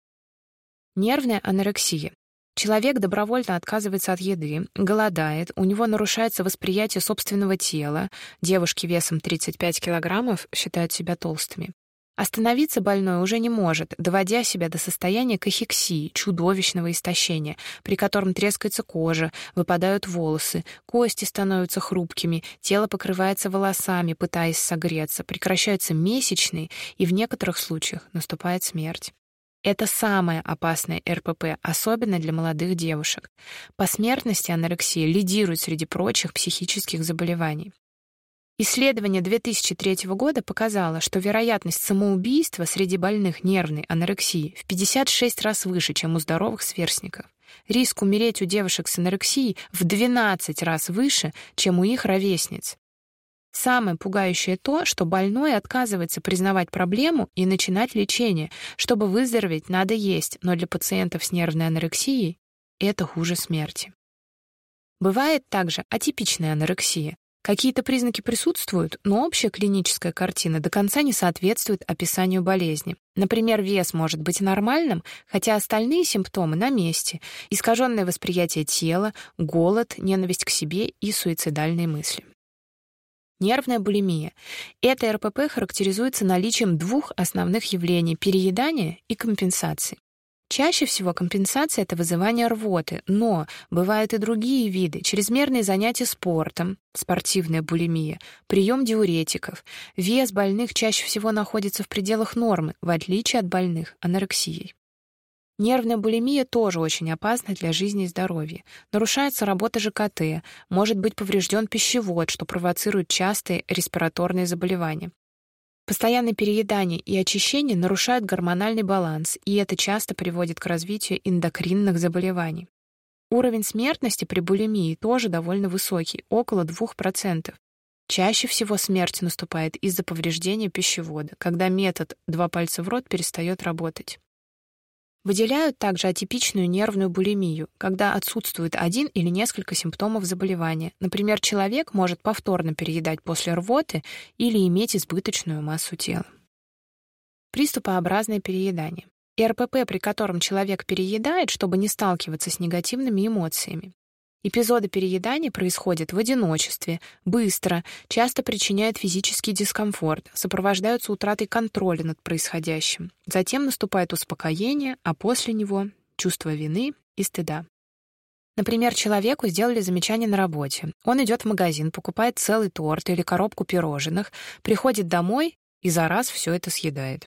S1: Нервная анорексия. Человек добровольно отказывается от еды, голодает, у него нарушается восприятие собственного тела. Девушки весом 35 килограммов считают себя толстыми. Остановиться больной уже не может, доводя себя до состояния кахексии, чудовищного истощения, при котором трескается кожа, выпадают волосы, кости становятся хрупкими, тело покрывается волосами, пытаясь согреться, прекращаются месячные, и в некоторых случаях наступает смерть. Это самое опасное РПП, особенно для молодых девушек. По смертности анорексия лидирует среди прочих психических заболеваний. Исследование 2003 года показало, что вероятность самоубийства среди больных нервной анорексией в 56 раз выше, чем у здоровых сверстников. Риск умереть у девушек с анорексией в 12 раз выше, чем у их ровесниц. Самое пугающее то, что больной отказывается признавать проблему и начинать лечение. Чтобы выздороветь, надо есть, но для пациентов с нервной анорексией это хуже смерти. Бывает также атипичная анорексия, Какие-то признаки присутствуют, но общая клиническая картина до конца не соответствует описанию болезни. Например, вес может быть нормальным, хотя остальные симптомы на месте: искаженное восприятие тела, голод, ненависть к себе и суицидальные мысли. Нервная булимия. Это РПП характеризуется наличием двух основных явлений — переедания и компенсации. Чаще всего компенсация — это вызывание рвоты, но бывают и другие виды — чрезмерные занятия спортом, спортивная булимия, прием диуретиков. Вес больных чаще всего находится в пределах нормы, в отличие от больных анорексией. Нервная булимия тоже очень опасна для жизни и здоровья. Нарушается работа ЖКТ, может быть поврежден пищевод, что провоцирует частые респираторные заболевания. Постоянное переедание и очищение нарушают гормональный баланс, и это часто приводит к развитию эндокринных заболеваний. Уровень смертности при булимии тоже довольно высокий, около 2%. Чаще всего смерть наступает из-за повреждения пищевода, когда метод «два пальца в рот» перестает работать. Выделяют также атипичную нервную булимию, когда отсутствует один или несколько симптомов заболевания. Например, человек может повторно переедать после рвоты или иметь избыточную массу тела. Приступообразное переедание. РПП, при котором человек переедает, чтобы не сталкиваться с негативными эмоциями. Эпизоды переедания происходят в одиночестве, быстро, часто причиняют физический дискомфорт, сопровождаются утратой контроля над происходящим. Затем наступает успокоение, а после него — чувство вины и стыда. Например, человеку сделали замечание на работе. Он идет в магазин, покупает целый торт или коробку пирожных, приходит домой и за раз все это съедает.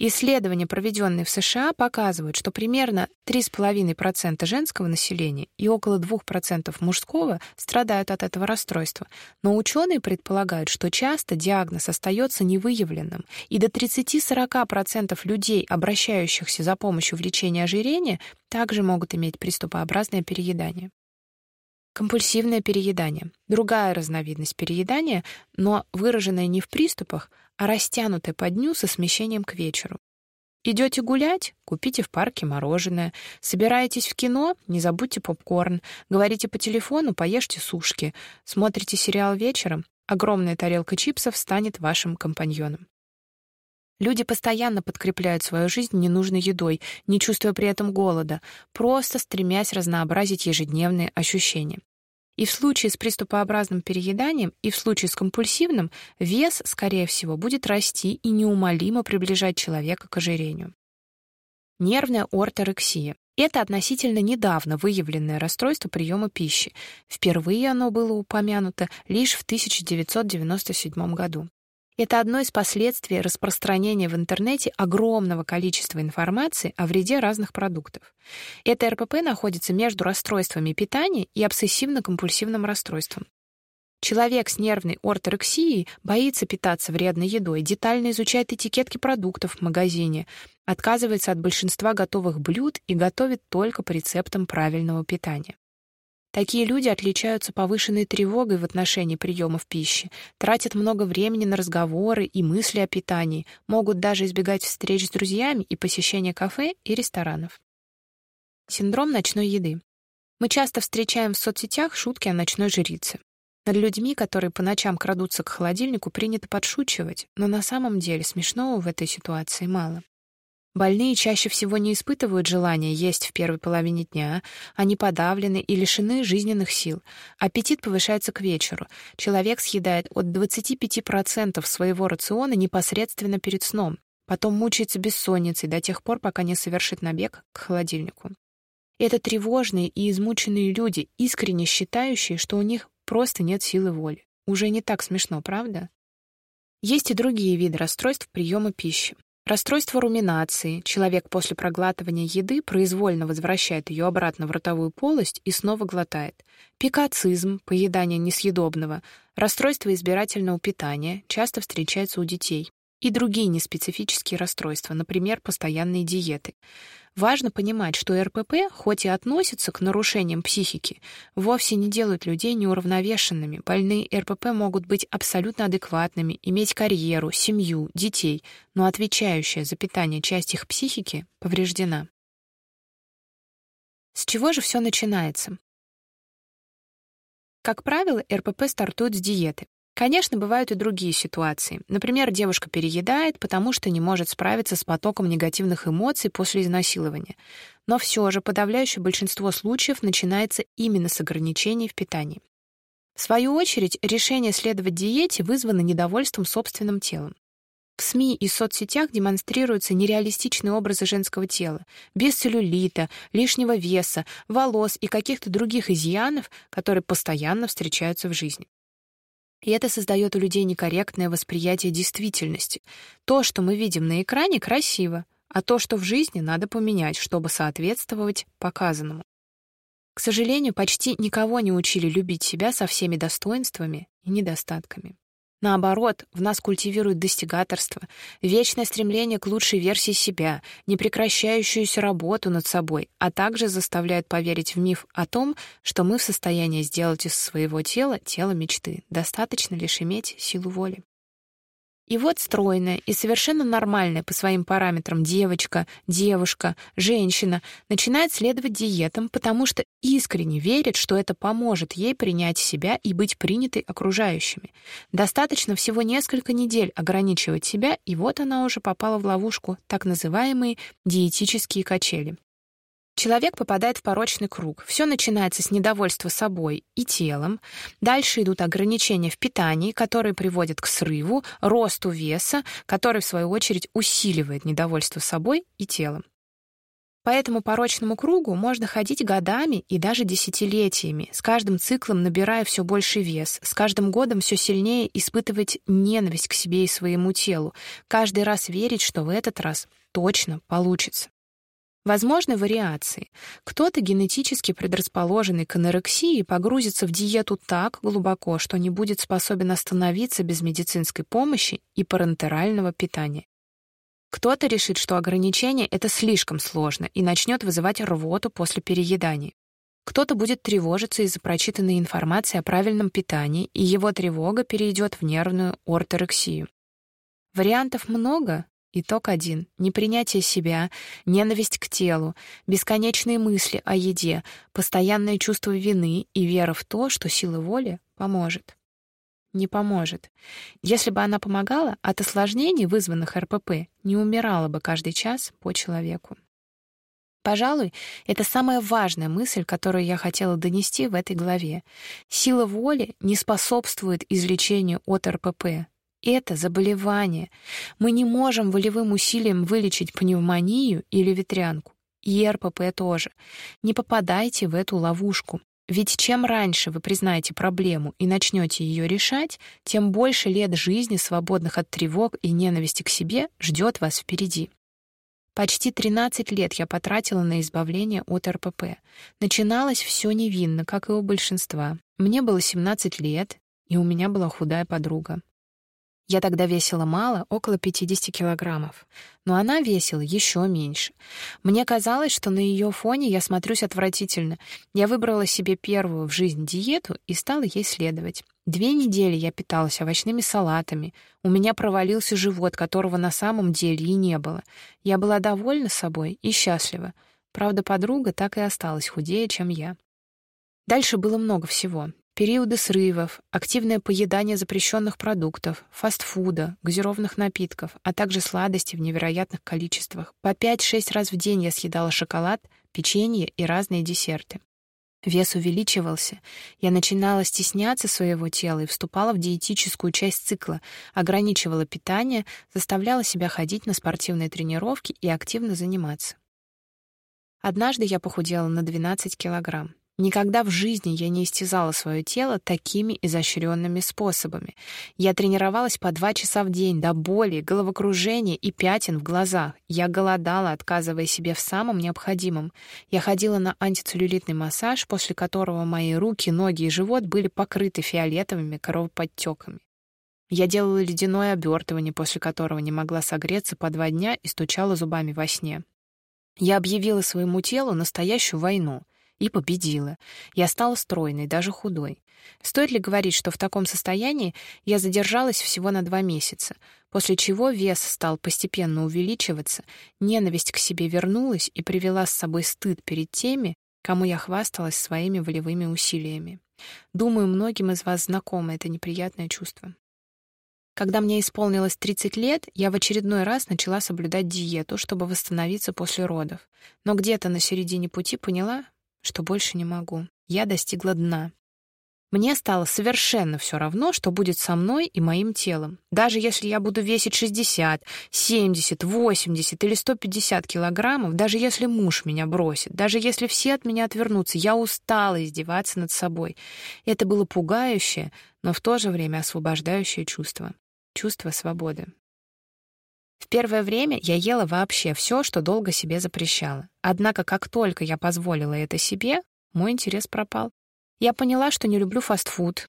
S1: Исследования, проведенные в США, показывают, что примерно 3,5% женского населения и около 2% мужского страдают от этого расстройства. Но ученые предполагают, что часто диагноз остается невыявленным, и до 30-40% людей, обращающихся за помощью в лечении ожирения, также могут иметь приступообразное переедание. Компульсивное переедание. Другая разновидность переедания, но выраженная не в приступах, а растянутая по дню со смещением к вечеру. Идете гулять? Купите в парке мороженое. Собираетесь в кино? Не забудьте попкорн. Говорите по телефону? Поешьте сушки. Смотрите сериал вечером? Огромная тарелка чипсов станет вашим компаньоном. Люди постоянно подкрепляют свою жизнь ненужной едой, не чувствуя при этом голода, просто стремясь разнообразить ежедневные ощущения. И в случае с приступообразным перееданием, и в случае с компульсивным вес, скорее всего, будет расти и неумолимо приближать человека к ожирению. Нервная орторексия. Это относительно недавно выявленное расстройство приема пищи. Впервые оно было упомянуто лишь в 1997 году. Это одно из последствий распространения в интернете огромного количества информации о вреде разных продуктов. Это РПП находится между расстройствами питания и обсессивно-компульсивным расстройством. Человек с нервной орторексией боится питаться вредной едой, детально изучает этикетки продуктов в магазине, отказывается от большинства готовых блюд и готовит только по рецептам правильного питания. Такие люди отличаются повышенной тревогой в отношении приемов пищи, тратят много времени на разговоры и мысли о питании, могут даже избегать встреч с друзьями и посещения кафе и ресторанов. Синдром ночной еды. Мы часто встречаем в соцсетях шутки о ночной жрице. Над людьми, которые по ночам крадутся к холодильнику, принято подшучивать, но на самом деле смешного в этой ситуации мало. Больные чаще всего не испытывают желания есть в первой половине дня, они подавлены и лишены жизненных сил. Аппетит повышается к вечеру. Человек съедает от 25% своего рациона непосредственно перед сном, потом мучается бессонницей до тех пор, пока не совершит набег к холодильнику. Это тревожные и измученные люди, искренне считающие, что у них просто нет силы воли. Уже не так смешно, правда? Есть и другие виды расстройств приема пищи. Расстройство руминации. Человек после проглатывания еды произвольно возвращает ее обратно в ротовую полость и снова глотает. Пикацизм, поедание несъедобного. Расстройство избирательного питания часто встречается у детей и другие неспецифические расстройства, например, постоянные диеты. Важно понимать, что РПП, хоть и относится к нарушениям психики, вовсе не делают людей неуравновешенными. Больные РПП могут быть абсолютно адекватными, иметь карьеру, семью, детей, но отвечающая за питание часть их психики повреждена. С чего же все начинается? Как правило, РПП стартует с диеты. Конечно, бывают и другие ситуации. Например, девушка переедает, потому что не может справиться с потоком негативных эмоций после изнасилования. Но все же подавляющее большинство случаев начинается именно с ограничений в питании. В свою очередь, решение следовать диете вызвано недовольством собственным телом. В СМИ и соцсетях демонстрируются нереалистичные образы женского тела, без целлюлита, лишнего веса, волос и каких-то других изъянов, которые постоянно встречаются в жизни. И это создает у людей некорректное восприятие действительности. То, что мы видим на экране, красиво, а то, что в жизни, надо поменять, чтобы соответствовать показанному. К сожалению, почти никого не учили любить себя со всеми достоинствами и недостатками. Наоборот, в нас культивируют достигаторство, вечное стремление к лучшей версии себя, непрекращающуюся работу над собой, а также заставляют поверить в миф о том, что мы в состоянии сделать из своего тела тело мечты. Достаточно лишь иметь силу воли. И вот стройная и совершенно нормальная по своим параметрам девочка, девушка, женщина начинает следовать диетам, потому что искренне верит, что это поможет ей принять себя и быть принятой окружающими. Достаточно всего несколько недель ограничивать себя, и вот она уже попала в ловушку, так называемые диетические качели. Человек попадает в порочный круг. Все начинается с недовольства собой и телом. Дальше идут ограничения в питании, которые приводят к срыву, росту веса, который, в свою очередь, усиливает недовольство собой и телом. По этому порочному кругу можно ходить годами и даже десятилетиями, с каждым циклом набирая все больше вес, с каждым годом все сильнее испытывать ненависть к себе и своему телу, каждый раз верить, что в этот раз точно получится. Возможны вариации. Кто-то генетически предрасположенный к анорексии погрузится в диету так глубоко, что не будет способен остановиться без медицинской помощи и парентерального питания. Кто-то решит, что ограничение — это слишком сложно и начнет вызывать рвоту после переедания. Кто-то будет тревожиться из-за прочитанной информации о правильном питании, и его тревога перейдет в нервную орторексию. Вариантов много, Итог один — непринятие себя, ненависть к телу, бесконечные мысли о еде, постоянное чувство вины и вера в то, что сила воли поможет. Не поможет. Если бы она помогала, от осложнений, вызванных РПП, не умирала бы каждый час по человеку. Пожалуй, это самая важная мысль, которую я хотела донести в этой главе. Сила воли не способствует излечению от РПП, это заболевание. Мы не можем волевым усилием вылечить пневмонию или ветрянку. И РПП тоже. Не попадайте в эту ловушку. Ведь чем раньше вы признаете проблему и начнете ее решать, тем больше лет жизни, свободных от тревог и ненависти к себе, ждет вас впереди. Почти 13 лет я потратила на избавление от РПП. Начиналось все невинно, как и у большинства. Мне было 17 лет, и у меня была худая подруга. Я тогда весила мало, около 50 килограммов, но она весила еще меньше. Мне казалось, что на ее фоне я смотрюсь отвратительно. Я выбрала себе первую в жизни диету и стала ей следовать. Две недели я питалась овощными салатами. У меня провалился живот, которого на самом деле и не было. Я была довольна собой и счастлива. Правда, подруга так и осталась худее, чем я. Дальше было много всего периоды срывов, активное поедание запрещенных продуктов, фастфуда, газированных напитков, а также сладости в невероятных количествах. По 5-6 раз в день я съедала шоколад, печенье и разные десерты. Вес увеличивался. Я начинала стесняться своего тела и вступала в диетическую часть цикла, ограничивала питание, заставляла себя ходить на спортивные тренировки и активно заниматься. Однажды я похудела на 12 килограмм. Никогда в жизни я не истязала свое тело такими изощренными способами. Я тренировалась по два часа в день до боли, головокружения и пятен в глазах. Я голодала, отказывая себе в самом необходимом. Я ходила на антицеллюлитный массаж, после которого мои руки, ноги и живот были покрыты фиолетовыми кровоподтеками. Я делала ледяное обертывание, после которого не могла согреться по два дня и стучала зубами во сне. Я объявила своему телу настоящую войну — и победила. Я стала стройной, даже худой. Стоит ли говорить, что в таком состоянии я задержалась всего на два месяца, после чего вес стал постепенно увеличиваться, ненависть к себе вернулась и привела с собой стыд перед теми, кому я хвасталась своими волевыми усилиями. Думаю, многим из вас знакомо это неприятное чувство. Когда мне исполнилось 30 лет, я в очередной раз начала соблюдать диету, чтобы восстановиться после родов. Но где-то на середине пути поняла, что больше не могу. Я достигла дна. Мне стало совершенно все равно, что будет со мной и моим телом. Даже если я буду весить 60, 70, 80 или 150 килограммов, даже если муж меня бросит, даже если все от меня отвернутся, я устала издеваться над собой. Это было пугающее, но в то же время освобождающее чувство. Чувство свободы. В первое время я ела вообще все, что долго себе запрещала. Однако, как только я позволила это себе, мой интерес пропал. Я поняла, что не люблю фастфуд.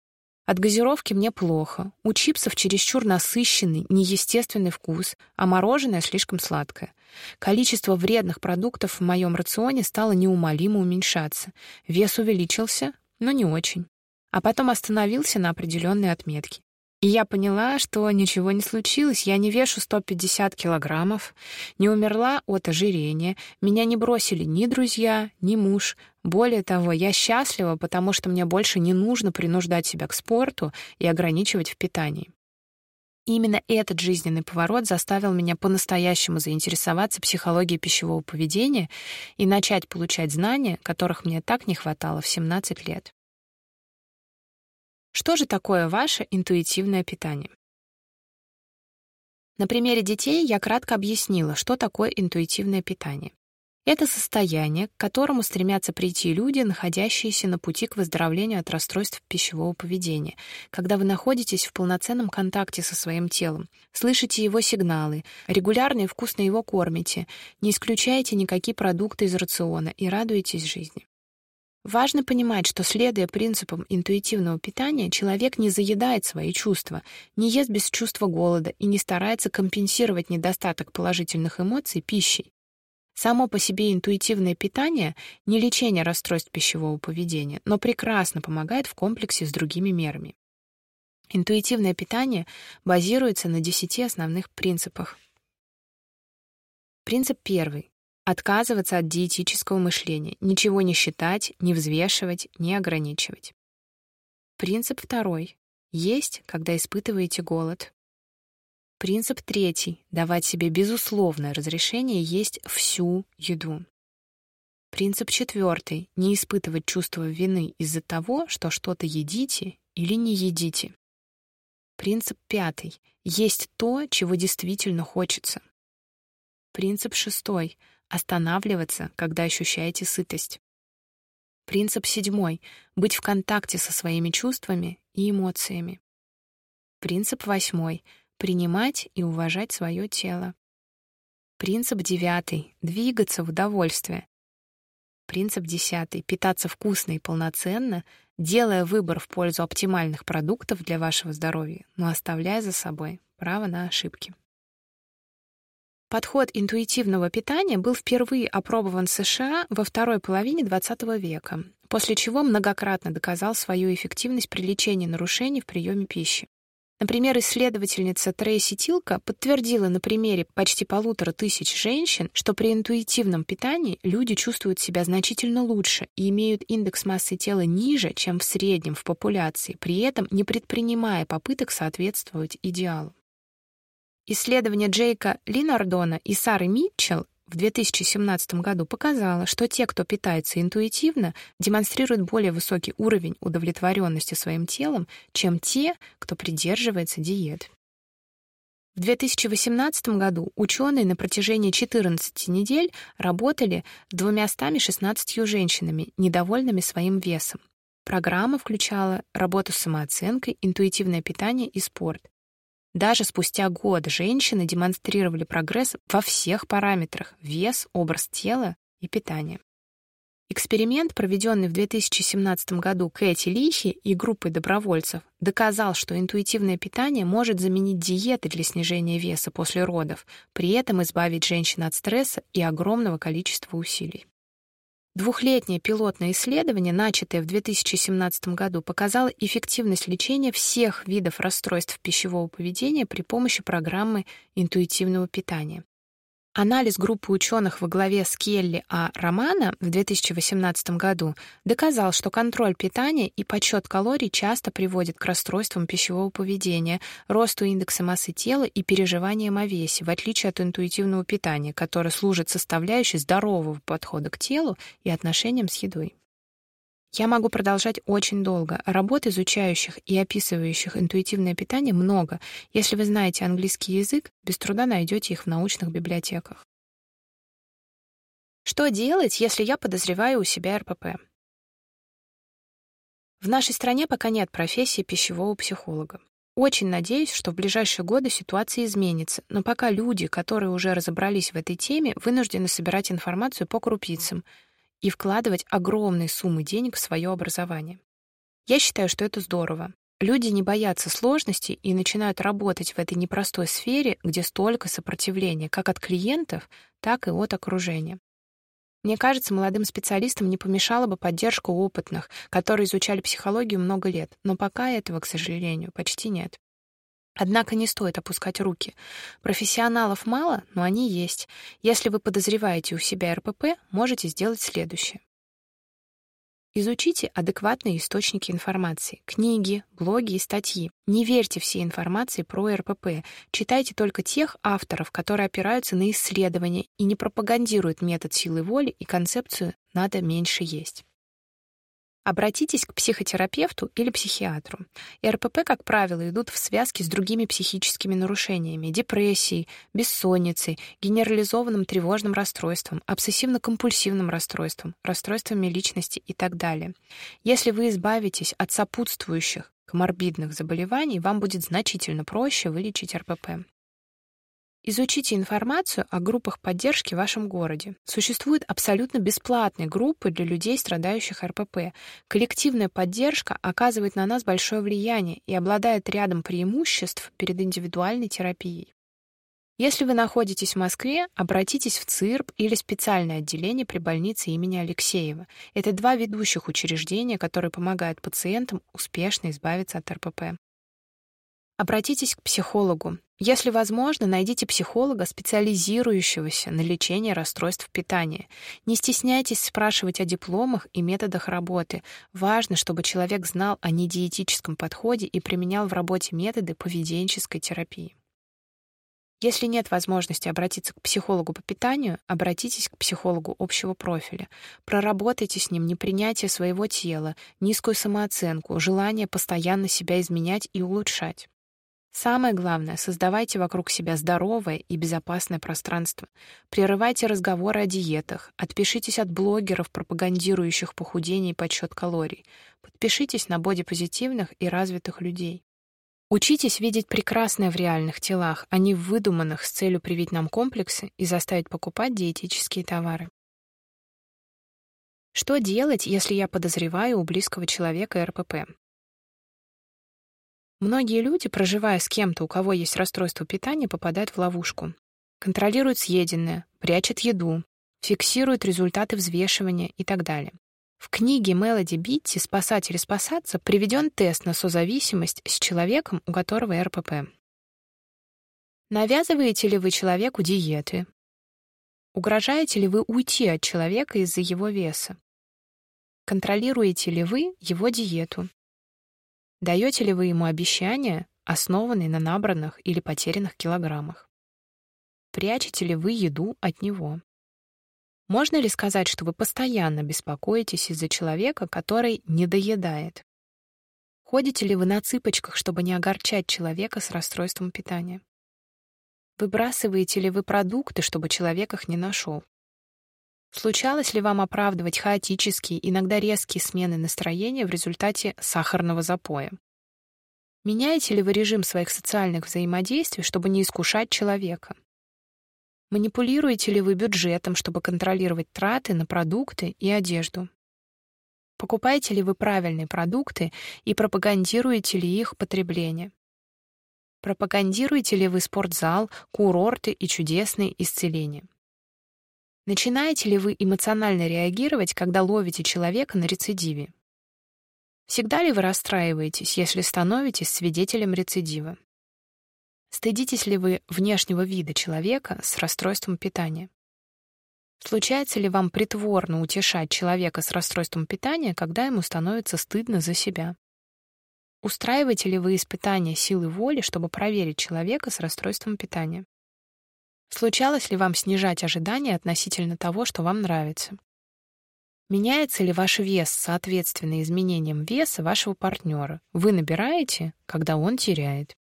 S1: От газировки мне плохо. У чипсов чересчур насыщенный, неестественный вкус, а мороженое слишком сладкое. Количество вредных продуктов в моем рационе стало неумолимо уменьшаться. Вес увеличился, но не очень. А потом остановился на определенной отметке. И я поняла, что ничего не случилось, я не вешу 150 килограммов, не умерла от ожирения, меня не бросили ни друзья, ни муж. Более того, я счастлива, потому что мне больше не нужно принуждать себя к спорту и ограничивать в питании. именно этот жизненный поворот заставил меня по-настоящему заинтересоваться психологией пищевого поведения и начать получать знания, которых мне так не хватало в 17 лет. Что же такое ваше интуитивное питание? На примере детей я кратко объяснила, что такое интуитивное питание. Это состояние, к которому стремятся прийти люди, находящиеся на пути к выздоровлению от расстройств пищевого поведения, когда вы находитесь в полноценном контакте со своим телом, слышите его сигналы, регулярно и вкусно его кормите, не исключаете никакие продукты из рациона и радуетесь жизни. Важно понимать, что, следуя принципам интуитивного питания, человек не заедает свои чувства, не ест без чувства голода и не старается компенсировать недостаток положительных эмоций пищей. Само по себе интуитивное питание — не лечение расстройств пищевого поведения, но прекрасно помогает в комплексе с другими мерами. Интуитивное питание базируется на десяти основных принципах. Принцип первый Отказываться от диетического мышления, ничего не считать, не взвешивать, не ограничивать. Принцип второй. Есть, когда испытываете голод. Принцип третий. Давать себе безусловное разрешение есть всю еду. Принцип четвертый. Не испытывать чувство вины из-за того, что что-то едите или не едите. Принцип пятый. Есть то, чего действительно хочется. Принцип шестой. Останавливаться, когда ощущаете сытость. Принцип седьмой — быть в контакте со своими чувствами и эмоциями. Принцип восьмой — принимать и уважать свое тело. Принцип девятый — двигаться в удовольствие. Принцип десятый — питаться вкусно и полноценно, делая выбор в пользу оптимальных продуктов для вашего здоровья, но оставляя за собой право на ошибки. Подход интуитивного питания был впервые опробован в США во второй половине XX века, после чего многократно доказал свою эффективность при лечении нарушений в приеме пищи. Например, исследовательница Трейси Тилка подтвердила на примере почти полутора тысяч женщин, что при интуитивном питании люди чувствуют себя значительно лучше и имеют индекс массы тела ниже, чем в среднем в популяции, при этом не предпринимая попыток соответствовать идеалу. Исследование Джейка Линардона и Сары Митчелл в 2017 году показало, что те, кто питается интуитивно, демонстрируют более высокий уровень удовлетворенности своим телом, чем те, кто придерживается диет. В 2018 году ученые на протяжении 14 недель работали с 216 женщинами, недовольными своим весом. Программа включала работу с самооценкой, интуитивное питание и спорт. Даже спустя год женщины демонстрировали прогресс во всех параметрах — вес, образ тела и питание. Эксперимент, проведенный в 2017 году Кэти Лихи и группой добровольцев, доказал, что интуитивное питание может заменить диеты для снижения веса после родов, при этом избавить женщин от стресса и огромного количества усилий. Двухлетнее пилотное исследование, начатое в 2017 году, показало эффективность лечения всех видов расстройств пищевого поведения при помощи программы интуитивного питания. Анализ группы ученых во главе с Келли А. Романа в 2018 году доказал, что контроль питания и подсчет калорий часто приводит к расстройствам пищевого поведения, росту индекса массы тела и переживаниям о весе, в отличие от интуитивного питания, которое служит составляющей здорового подхода к телу и отношениям с едой. Я могу продолжать очень долго. Работ, изучающих и описывающих интуитивное питание, много. Если вы знаете английский язык, без труда найдете их в научных библиотеках. Что делать, если я подозреваю у себя РПП? В нашей стране пока нет профессии пищевого психолога. Очень надеюсь, что в ближайшие годы ситуация изменится, но пока люди, которые уже разобрались в этой теме, вынуждены собирать информацию по крупицам и вкладывать огромные суммы денег в свое образование. Я считаю, что это здорово. Люди не боятся сложностей и начинают работать в этой непростой сфере, где столько сопротивления как от клиентов, так и от окружения. Мне кажется, молодым специалистам не помешала бы поддержка опытных, которые изучали психологию много лет, но пока этого, к сожалению, почти нет. Однако не стоит опускать руки. Профессионалов мало, но они есть. Если вы подозреваете у себя РПП, можете сделать следующее. Изучите адекватные источники информации: книги, блоги и статьи. Не верьте всей информации про РПП. Читайте только тех авторов, которые опираются на исследования и не пропагандируют метод силы воли и концепцию надо меньше есть. Обратитесь к психотерапевту или психиатру. РПП, как правило, идут в связке с другими психическими нарушениями: депрессией, бессонницей, генерализованным тревожным расстройством, обсессивно-компульсивным расстройством, расстройствами личности и так далее. Если вы избавитесь от сопутствующих коморбидных заболеваний, вам будет значительно проще вылечить РПП. Изучите информацию о группах поддержки в вашем городе. Существуют абсолютно бесплатные группы для людей, страдающих РПП. Коллективная поддержка оказывает на нас большое влияние и обладает рядом преимуществ перед индивидуальной терапией. Если вы находитесь в Москве, обратитесь в ЦИРБ или специальное отделение при больнице имени Алексеева. Это два ведущих учреждения, которые помогают пациентам успешно избавиться от РПП. Обратитесь к психологу. Если возможно, найдите психолога, специализирующегося на лечении расстройств питания. Не стесняйтесь спрашивать о дипломах и методах работы. Важно, чтобы человек знал о недиетическом подходе и применял в работе методы поведенческой терапии. Если нет возможности обратиться к психологу по питанию, обратитесь к психологу общего профиля. Проработайте с ним непринятие своего тела, низкую самооценку, желание постоянно себя изменять и улучшать. Самое главное, создавайте вокруг себя здоровое и безопасное пространство. Прерывайте разговоры о диетах, отпишитесь от блогеров, пропагандирующих похудение и подсчет калорий. Подпишитесь на бодипозитивных и развитых людей. Учитесь видеть прекрасное в реальных телах, а не в выдуманных с целью привить нам комплексы и заставить покупать диетические товары. Что делать, если я подозреваю у близкого человека РПП? Многие люди, проживая с кем-то, у кого есть расстройство питания, попадают в ловушку. Контролируют съеденное, прячут еду, фиксируют результаты взвешивания и так далее. В книге Мелоди Битти «Спасать или спасаться» приведен тест на созависимость с человеком, у которого РПП. Навязываете ли вы человеку диеты? Угрожаете ли вы уйти от человека из-за его веса? Контролируете ли вы его диету? Даете ли вы ему обещания, основанные на набранных или потерянных килограммах? Прячете ли вы еду от него? Можно ли сказать, что вы постоянно беспокоитесь из-за человека, который не доедает? Ходите ли вы на цыпочках, чтобы не огорчать человека с расстройством питания? Выбрасываете ли вы продукты, чтобы человек их не нашел? Случалось ли вам оправдывать хаотические, иногда резкие смены настроения в результате сахарного запоя? Меняете ли вы режим своих социальных взаимодействий, чтобы не искушать человека? Манипулируете ли вы бюджетом, чтобы контролировать траты на продукты и одежду? Покупаете ли вы правильные продукты и пропагандируете ли их потребление? Пропагандируете ли вы спортзал, курорты и чудесные исцеления? Начинаете ли вы эмоционально реагировать, когда ловите человека на рецидиве? Всегда ли вы расстраиваетесь, если становитесь свидетелем рецидива? Стыдитесь ли вы внешнего вида человека с расстройством питания? Случается ли вам притворно утешать человека с расстройством питания, когда ему становится стыдно за себя? Устраиваете ли вы испытания силы воли, чтобы проверить человека с расстройством питания? Случалось ли вам снижать ожидания относительно того, что вам нравится? Меняется ли ваш вес соответственно изменениям веса вашего партнера? Вы набираете, когда он теряет.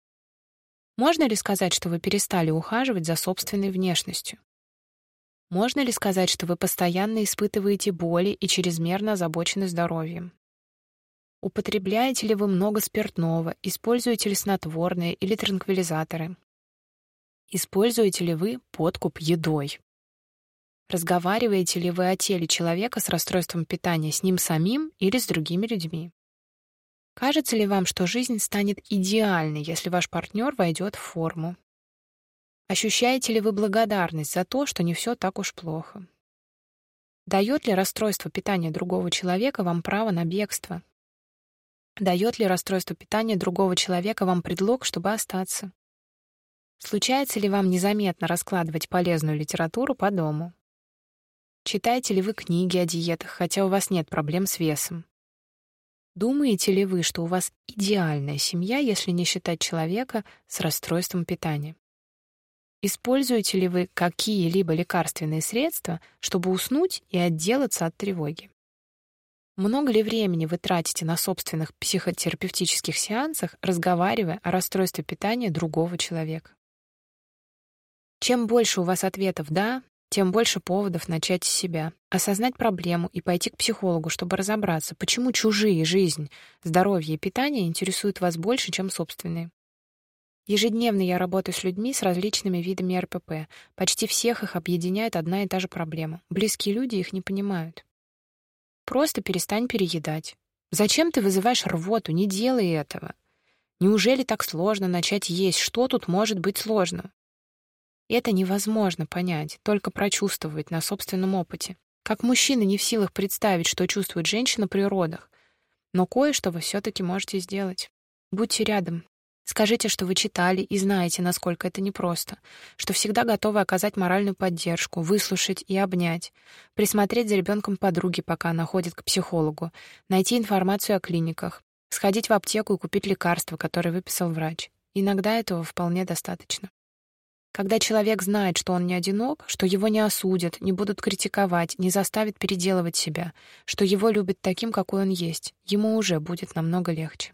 S1: Можно ли сказать, что вы перестали ухаживать за собственной внешностью? Можно ли сказать, что вы постоянно испытываете боли и чрезмерно озабочены здоровьем? Употребляете ли вы много спиртного, используете ли снотворные или транквилизаторы? Используете ли вы подкуп едой? Разговариваете ли вы о теле человека с расстройством питания с ним самим или с другими людьми? Кажется ли вам, что жизнь станет идеальной, если ваш партнер войдет в форму? Ощущаете ли вы благодарность за то, что не все так уж плохо? Дает ли расстройство питания другого человека вам право на бегство? Дает ли расстройство питания другого человека вам предлог, чтобы остаться? Случается ли вам незаметно раскладывать полезную литературу по дому? Читаете ли вы книги о диетах, хотя у вас нет проблем с весом? Думаете ли вы, что у вас идеальная семья, если не считать человека с расстройством питания? Используете ли вы какие-либо лекарственные средства, чтобы уснуть и отделаться от тревоги? Много ли времени вы тратите на собственных психотерапевтических сеансах, разговаривая о расстройстве питания другого человека? Чем больше у вас ответов «да», тем больше поводов начать с себя, осознать проблему и пойти к психологу, чтобы разобраться, почему чужие жизнь, здоровье и питание интересуют вас больше, чем собственные. Ежедневно я работаю с людьми с различными видами РПП. Почти всех их объединяет одна и та же проблема. Близкие люди их не понимают. Просто перестань переедать. Зачем ты вызываешь рвоту? Не делай этого. Неужели так сложно начать есть? Что тут может быть сложно? Это невозможно понять, только прочувствовать на собственном опыте. Как мужчина не в силах представить, что чувствует женщина при родах. Но кое-что вы все-таки можете сделать. Будьте рядом. Скажите, что вы читали и знаете, насколько это непросто, что всегда готовы оказать моральную поддержку, выслушать и обнять, присмотреть за ребенком подруги, пока она ходит к психологу, найти информацию о клиниках, сходить в аптеку и купить лекарства, которые выписал врач. Иногда этого вполне достаточно. Когда человек знает, что он не одинок, что его не осудят, не будут критиковать, не заставят переделывать себя, что его любят таким, какой он есть, ему уже будет намного легче.